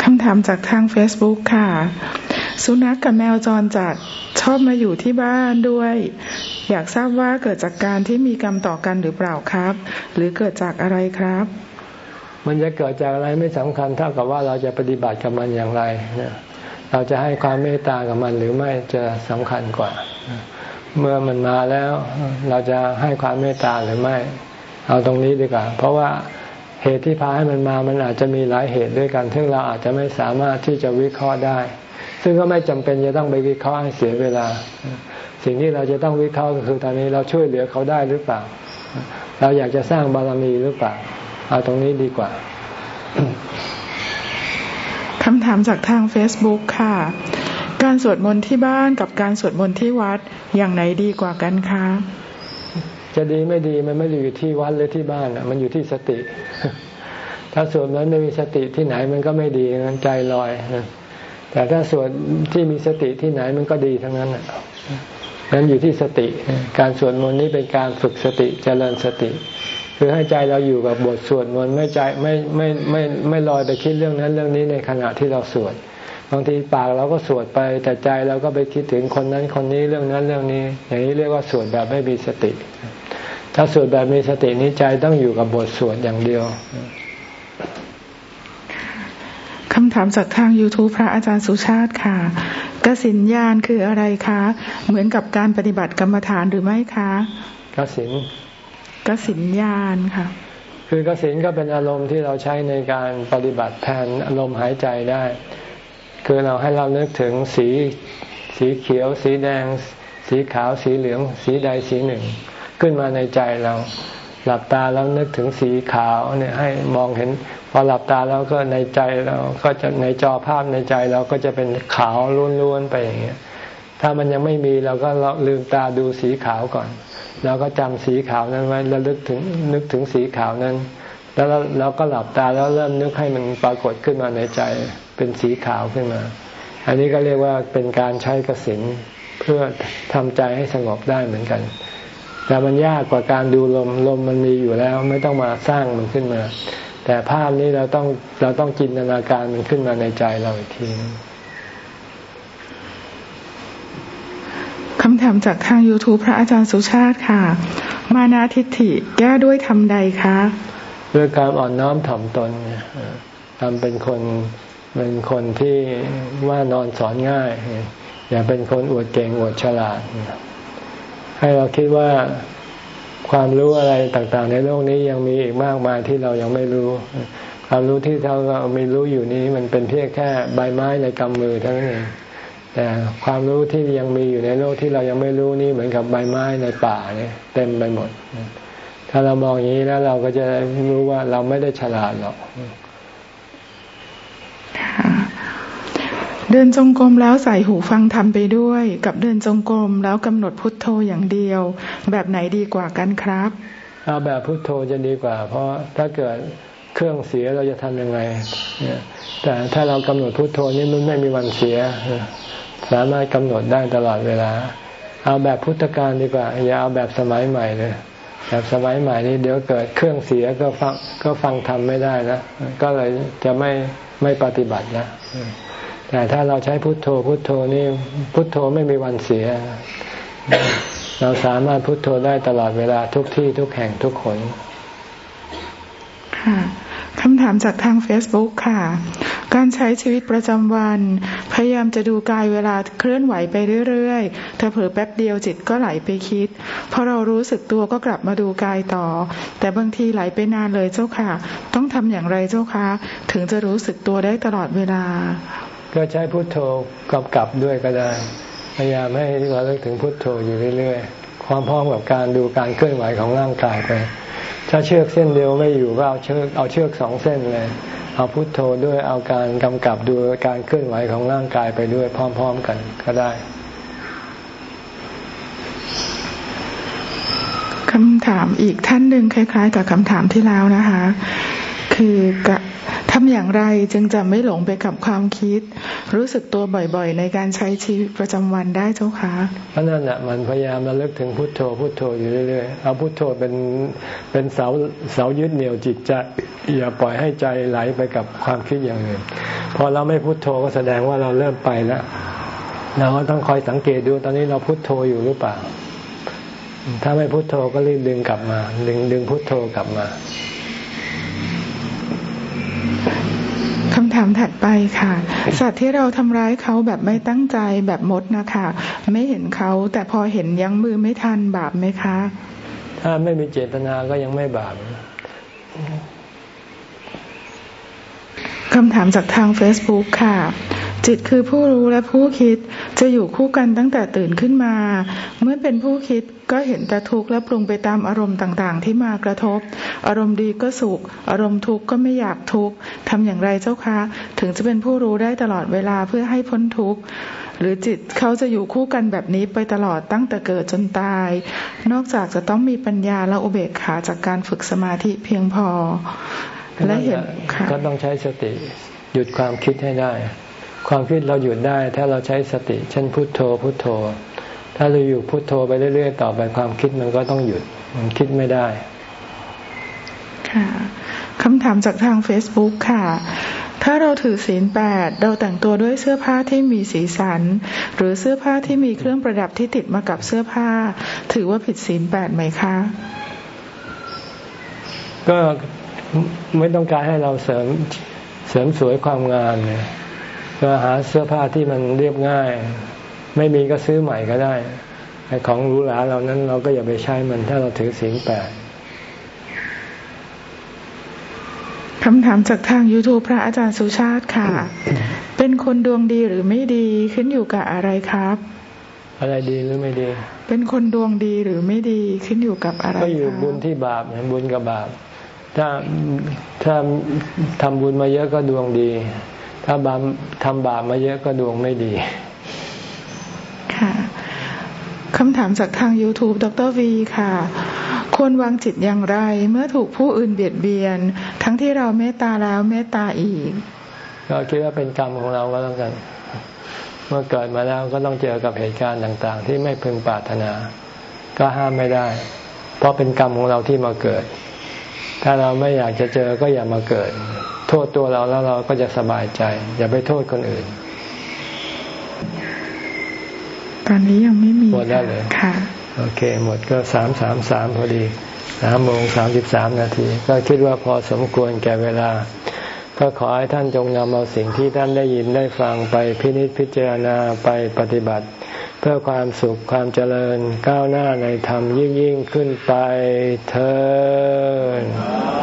[SPEAKER 2] คำถามจากทาง Facebook ค่ะ สุนัขกกับแมวจรจัดชอบมาอยู่ที่บ้านด้วย อยากทราบว่าเกิดจากการที่มีกรรมต่อกันหรือเปล่าครับ หรือเกิดจากอะไรครับ
[SPEAKER 1] มันจะเกิดจากอะไรไม่สำคัญเท่ากับว่าเราจะปฏิบัติกับมันอย่างไรเราจะให้ความเมตตากับมันหรือไม่จะสำคัญกว่า เมื่อมันมาแล้ว เราจะให้ความเมตตาหรือไม่ เอาตรงนี้ดีกว่า เพราะว่าเหตุที่พาให้มันมามันอาจจะมีหลายเหตุด้วยกัน ซึ่งเราอาจจะไม่สามารถที่จะวิเคราะห์ได้ ซึ่งก็ไม่จำเป็นจะต้องไปวิเคราะห์ให้เสียเวลา สิ่งที่เราจะต้องวิเคราะห์ก็คือตอนนี้เราช่วยเหลือเขาได้หรือเปล่า เราอยากจะสร้างบารมีหรือเปล่า เอาตรงนี้ดีกว่า
[SPEAKER 2] คำถามจากทาง Facebook ค่ะ การสวดมนต์ที่บ้านกับการสวดมนต์ที่วัดอย่างไหนดีกว่ากันคะ
[SPEAKER 1] จะดีไม่ดีมันไม่ได้อยู่ที่วัดหรือที่บ้านอะมันอยู่ที่สติ ถ้าสวดนั้นไม่มีสติที่ไหนมันก็ไม่ดีมันใจลอย แต่ถ้าสวดที่มีสติที่ไหนมันก็ดีทั้งนั้นอะนั้นอยู่ที่สติ การสวดมนต์นี้เป็นการฝึกสติเจริญสติ คือให้ใจเราอยู่กับบทสวดมนต์ไม่ใจไม่ไม่ไม่ไม่ลอยไปคิดเรื่องนั้นเรื่องนี้ในขณะที่เราสวดบางทีปากเราก็สวดไป แต่ใจเราก็ไปคิดถึงคนนั้นคนนี้เรื่องนั้นเรื่องนี้ อย่างนี้เรียกว่าสวดแบบไม่มีสติ ถ้าสวดแบบมีสตินี้ใจต้องอยู่กับบทสวดอย่างเดียว
[SPEAKER 2] คำถามจากทาง YouTube พระอาจารย์สุชาติค่ะ กสินญาณคืออะไรคะ เหมือนกับการปฏิบัติกรรมฐานหรือไม่คะ
[SPEAKER 1] กสิน
[SPEAKER 2] กสินญาณค่ะ
[SPEAKER 1] คือกสินก็เป็นอารมณ์ที่เราใช้ในการปฏิบัติแทนอารมณ์หายใจได้ คือเราให้เรานึกถึงสีสีเขียว สีแดง สีขาวสีเหลือง สีใดสีหนึ่ง ขึ้นมาในใจเราหลับตาแล้วนึกถึงสีขาวเนี่ยให้มองเห็นพอหลับตาแล้วก็ในใจเราก็จะในจอภาพในใจเราก็จะเป็นขาวล้วนๆไปอย่างเงี้ยถ้ามันยังไม่มีเราก็ลืมตาดูสีขาวก่อน เราก็จำสีขาวนั้นไว้แล้วลึกถึงนึกถึงสีขาวนั้น แล้วเราก็หลับตาแล้วเริ่มนึกให้มันปรากฏขึ้นมาในใจเป็นสีขาวขึ้นมา อันนี้ก็เรียกว่าเป็นการใช้กสินเพื่อทำใจให้สงบได้เหมือนกัน แต่มันยากกว่าการดูลมลมมันมีอยู่แล้วไม่ต้องมาสร้างมันขึ้นมา แต่ภาพนี้เราต้องเราต้องจินตนาการมันขึ้นมาในใจเราอีกทีนึง
[SPEAKER 2] คำถามจากทาง YouTube พระอาจารย์สุชาติค่ะ มานาทิฏฐิแก้ด้วยทำใดคะ
[SPEAKER 1] ด้วยการอ่อนน้อมถ่อมตนทำเป็นคนเป็นคนที่ว่านอนสอนง่าย อย่าเป็นคนอวดเก่งอวดฉลาด ให้เราคิดว่าความรู้อะไรต่างๆ ในโลกนี้ยังมีอีกมากมายที่เรายังไม่รู้ ความรู้ที่เราม่รู้อยู่นี้มันเป็นเพียงแค่ใบไม้ในกำมือเท่านั้นเอง แต่ความรู้ที่ยังมีอยู่ในโลกที่เรายังไม่รู้นี่เหมือนกับใบไม้ในป่าเนี่ยเต็มไปหมด ถ้าเรามองอย่างนี้แล้วเราก็จะรู้ว่าเราไม่ได้ฉลาดหรอก
[SPEAKER 2] เดินจงกรมแล้วใส่หูฟังทำไปด้วย กับเดินจงกรมแล้วกำหนดพุทโธอย่างเดียว แบบไหนดีกว่ากันครับ
[SPEAKER 1] เอาแบบพุทโธจะดีกว่า เพราะถ้าเกิดเครื่องเสียเราจะทำยังไงแต่ถ้าเรากำหนดพุทโธนี่มันไม่มีวันเสีย สามารถกำหนดได้ตลอดเวลา เอาแบบพุทธการดีกว่า อย่าเอาแบบสมัยใหม่เลย แบบสมัยใหม่นี้เดี๋ยวเกิดเครื่องเสียก็ฟังก็ฟังทำไม่ได้นะ ก็เลยจะไม่ไม่ปฏิบัตินะแต่ถ้าเราใช้พุทโธพุทโธนี่พุทโธไม่มีวันเสีย เราสามารถพุทโธได้ตลอดเวลาทุกที่ทุกแห่งทุกคน
[SPEAKER 2] ค่ะคำถามจากทาง Facebook ค่ะ การใช้ชีวิตประจำวัน พยายามจะดูกายเวลาเคลื่อนไหวไปเรื่อยๆถ้าเผลอแป๊บเดียวจิตก็ไหลไปคิดพอเรารู้สึกตัวก็กลับมาดูกายต่อ แต่บางทีไหลไปนานเลยเจ้าค่ะ ต้องทำอย่างไรเจ้าคะ ถึงจะรู้สึกตัวได้ตลอดเวลา
[SPEAKER 1] ก็ใช้พุทโธกำกับด้วยก็ได้ พยายามให้เราเลิกถึงพุทโธอยู่เรื่อยๆ ความพร้อมกับการดูการเคลื่อนไหวของร่างกายไป ถ้าเชือกเส้นเดียวไม่อยู่ก็เอาเชือกเอาเชือกสองเส้นเลย เอาพุทโธด้วยเอาการกำกับดูการเคลื่อนไหวของร่างกายไปด้วยพร้อม ๆกันก็ได้
[SPEAKER 2] คำถามอีกท่านหนึ่งคล้าย ๆ กับคำถามที่แล้วนะคะ คือทำอย่างไรจึงจะไม่หลงไปกับความคิด รู้สึกตัวบ่อยๆ ในการใช้ชีวิตประจำวันได้เจ้าคะ
[SPEAKER 1] เพราะนั่นแหละมันพยายามระลึกถึงพุทโธพุทโธอยู่เรื่อยๆเอาพุทโธเป็นเป็นเสาเสายึดเหนี่ยวจิตใจอย่าปล่อยให้ใจไหลไปกับความคิดอย่างอื่นพอเราไม่พุทโธก็แสดงว่าเราเริ่มไปแล้วเราก็ต้องคอยสังเกตดูตอนนี้เราพุทโธอยู่หรือเปล่า ถ้าไม่พุทโธก็รีบดึงกลับมา ดึงดึงพุทโธกลับมาำ
[SPEAKER 2] ถามถัดไปค่ะ สัตว์ที่เราทำร้ายเขาแบบไม่ตั้งใจแบบมดนะคะ ไม่เห็นเขาแต่พอเห็นยั้งมือไม่ทันบาปไหมคะ
[SPEAKER 1] ถ้าไม่มีเจตนาก็ยังไม่บาป
[SPEAKER 2] คำถามจากทาง Facebook ค่ะ จิตคือผู้รู้และผู้คิดจะอยู่คู่กันตั้งแต่ตื่นขึ้นมา เมื่อเป็นผู้คิดก็เห็นแต่ทุกข์และปรุงไปตามอารมณ์ต่างๆ ที่มากระทบ อารมณ์ดีก็สุข อารมณ์ทุกข์ก็ไม่อยากทุกข์ทำอย่างไรเจ้าคะ ถึงจะเป็นผู้รู้ได้ตลอดเวลาเพื่อให้พ้นทุกข์หรือจิตเขาจะอยู่คู่กันแบบนี้ไปตลอดตั้งแต่เกิดจนตาย นอกจากจะต้องมีปัญญาและอุเบกขาจากการฝึกสมาธิเพียงพอ
[SPEAKER 1] และเห็นก็ต้องใช้สติหยุดความคิดให้ได้ ความคิดเราหยุดได้ถ้าเราใช้สติ เช่นพุโทโธพุโทโธ ถ้าเราอยู่พุโทโธไปเรื่อยๆต่อไปความคิดมันก็ต้องหยุด มันคิดไม่ได้
[SPEAKER 2] ค่ะคำถามจากทาง Facebook ค่ะ ถ้าเราถือศีลแปดเราแต่งตัวด้วยเสื้อผ้าที่มีสีสัน หรือเสื้อผ้าที่มีเครื่องประดับที่ติดมากับเสื้อผ้า ถือว่าผิดศีลแปดไหมคะ
[SPEAKER 1] ก็ไม่ต้องการให้เราเสริมเสริมสวยความงามเนี่ย ก็หาเสื้อผ้าที่มันเรียบง่าย ไม่มีก็ซื้อใหม่ก็ได้ไอ้ของหรูหราเหล่านั้นเราก็อย่าไปใช้มันถ้าเราถือศีลแปด
[SPEAKER 2] คำถามจากทาง YouTube พระอาจารย์สุชาติค่ะ เป็นคนดวงดีหรือไม่ดีขึ้นอยู่กับอะไรครับ
[SPEAKER 1] อะไรดีหรือไม่ดี
[SPEAKER 2] เป็นคนดวงดีหรือไม่ดีขึ้นอยู่กับอะไร
[SPEAKER 1] ก็อยู่
[SPEAKER 2] ครับ
[SPEAKER 1] บุญที่บาปเนี่ยบุญกับบาป ถ้าถ้าทำบุญมาเยอะก็ดวงดี ถ้าบาปทำบาปมาเยอะก็ดวงไม่ดี
[SPEAKER 2] ค่ะคำถามจากทาง YouTube ดรวีค่ะ ควรวางจิตอย่างไร เมื่อถูกผู้อื่นเบียดเบียน ทั้งที่เราเมตตาแล้วเมตตาอีก
[SPEAKER 1] ก็คิดว่าเป็นกรรมของเราก็แล้วกัน เมื่อเกิดมาแล้วก็ต้องเจอกับเหตุการณ์ต่าง ๆ ที่ไม่พึงปรารถนา ก็ห้ามไม่ได้ เพราะเป็นกรรมของเราที่มาเกิด ถ้าเราไม่อยากจะเจอก็อย่ามาเกิดโทษตัวเราแล้วเราก็จะสบายใจ อย่าไปโทษคนอื่น
[SPEAKER 2] ตอนนี้ยังไม่มี
[SPEAKER 1] หมดแล้วเลย
[SPEAKER 2] ค่ะ
[SPEAKER 1] โอเค หมดก็สามสามสามพอดีสามโมงสามสิบสามนาที ก็คิดว่าพอสมควรแก่เวลา ก็ขอให้ท่านจงนำเอาสิ่งที่ท่านได้ยินได้ฟังไปพินิจพิจารณาไปปฏิบัติ เพื่อความสุขความเจริญก้าวหน้าในธรรมยิ่งยิ่งขึ้นไปเธอ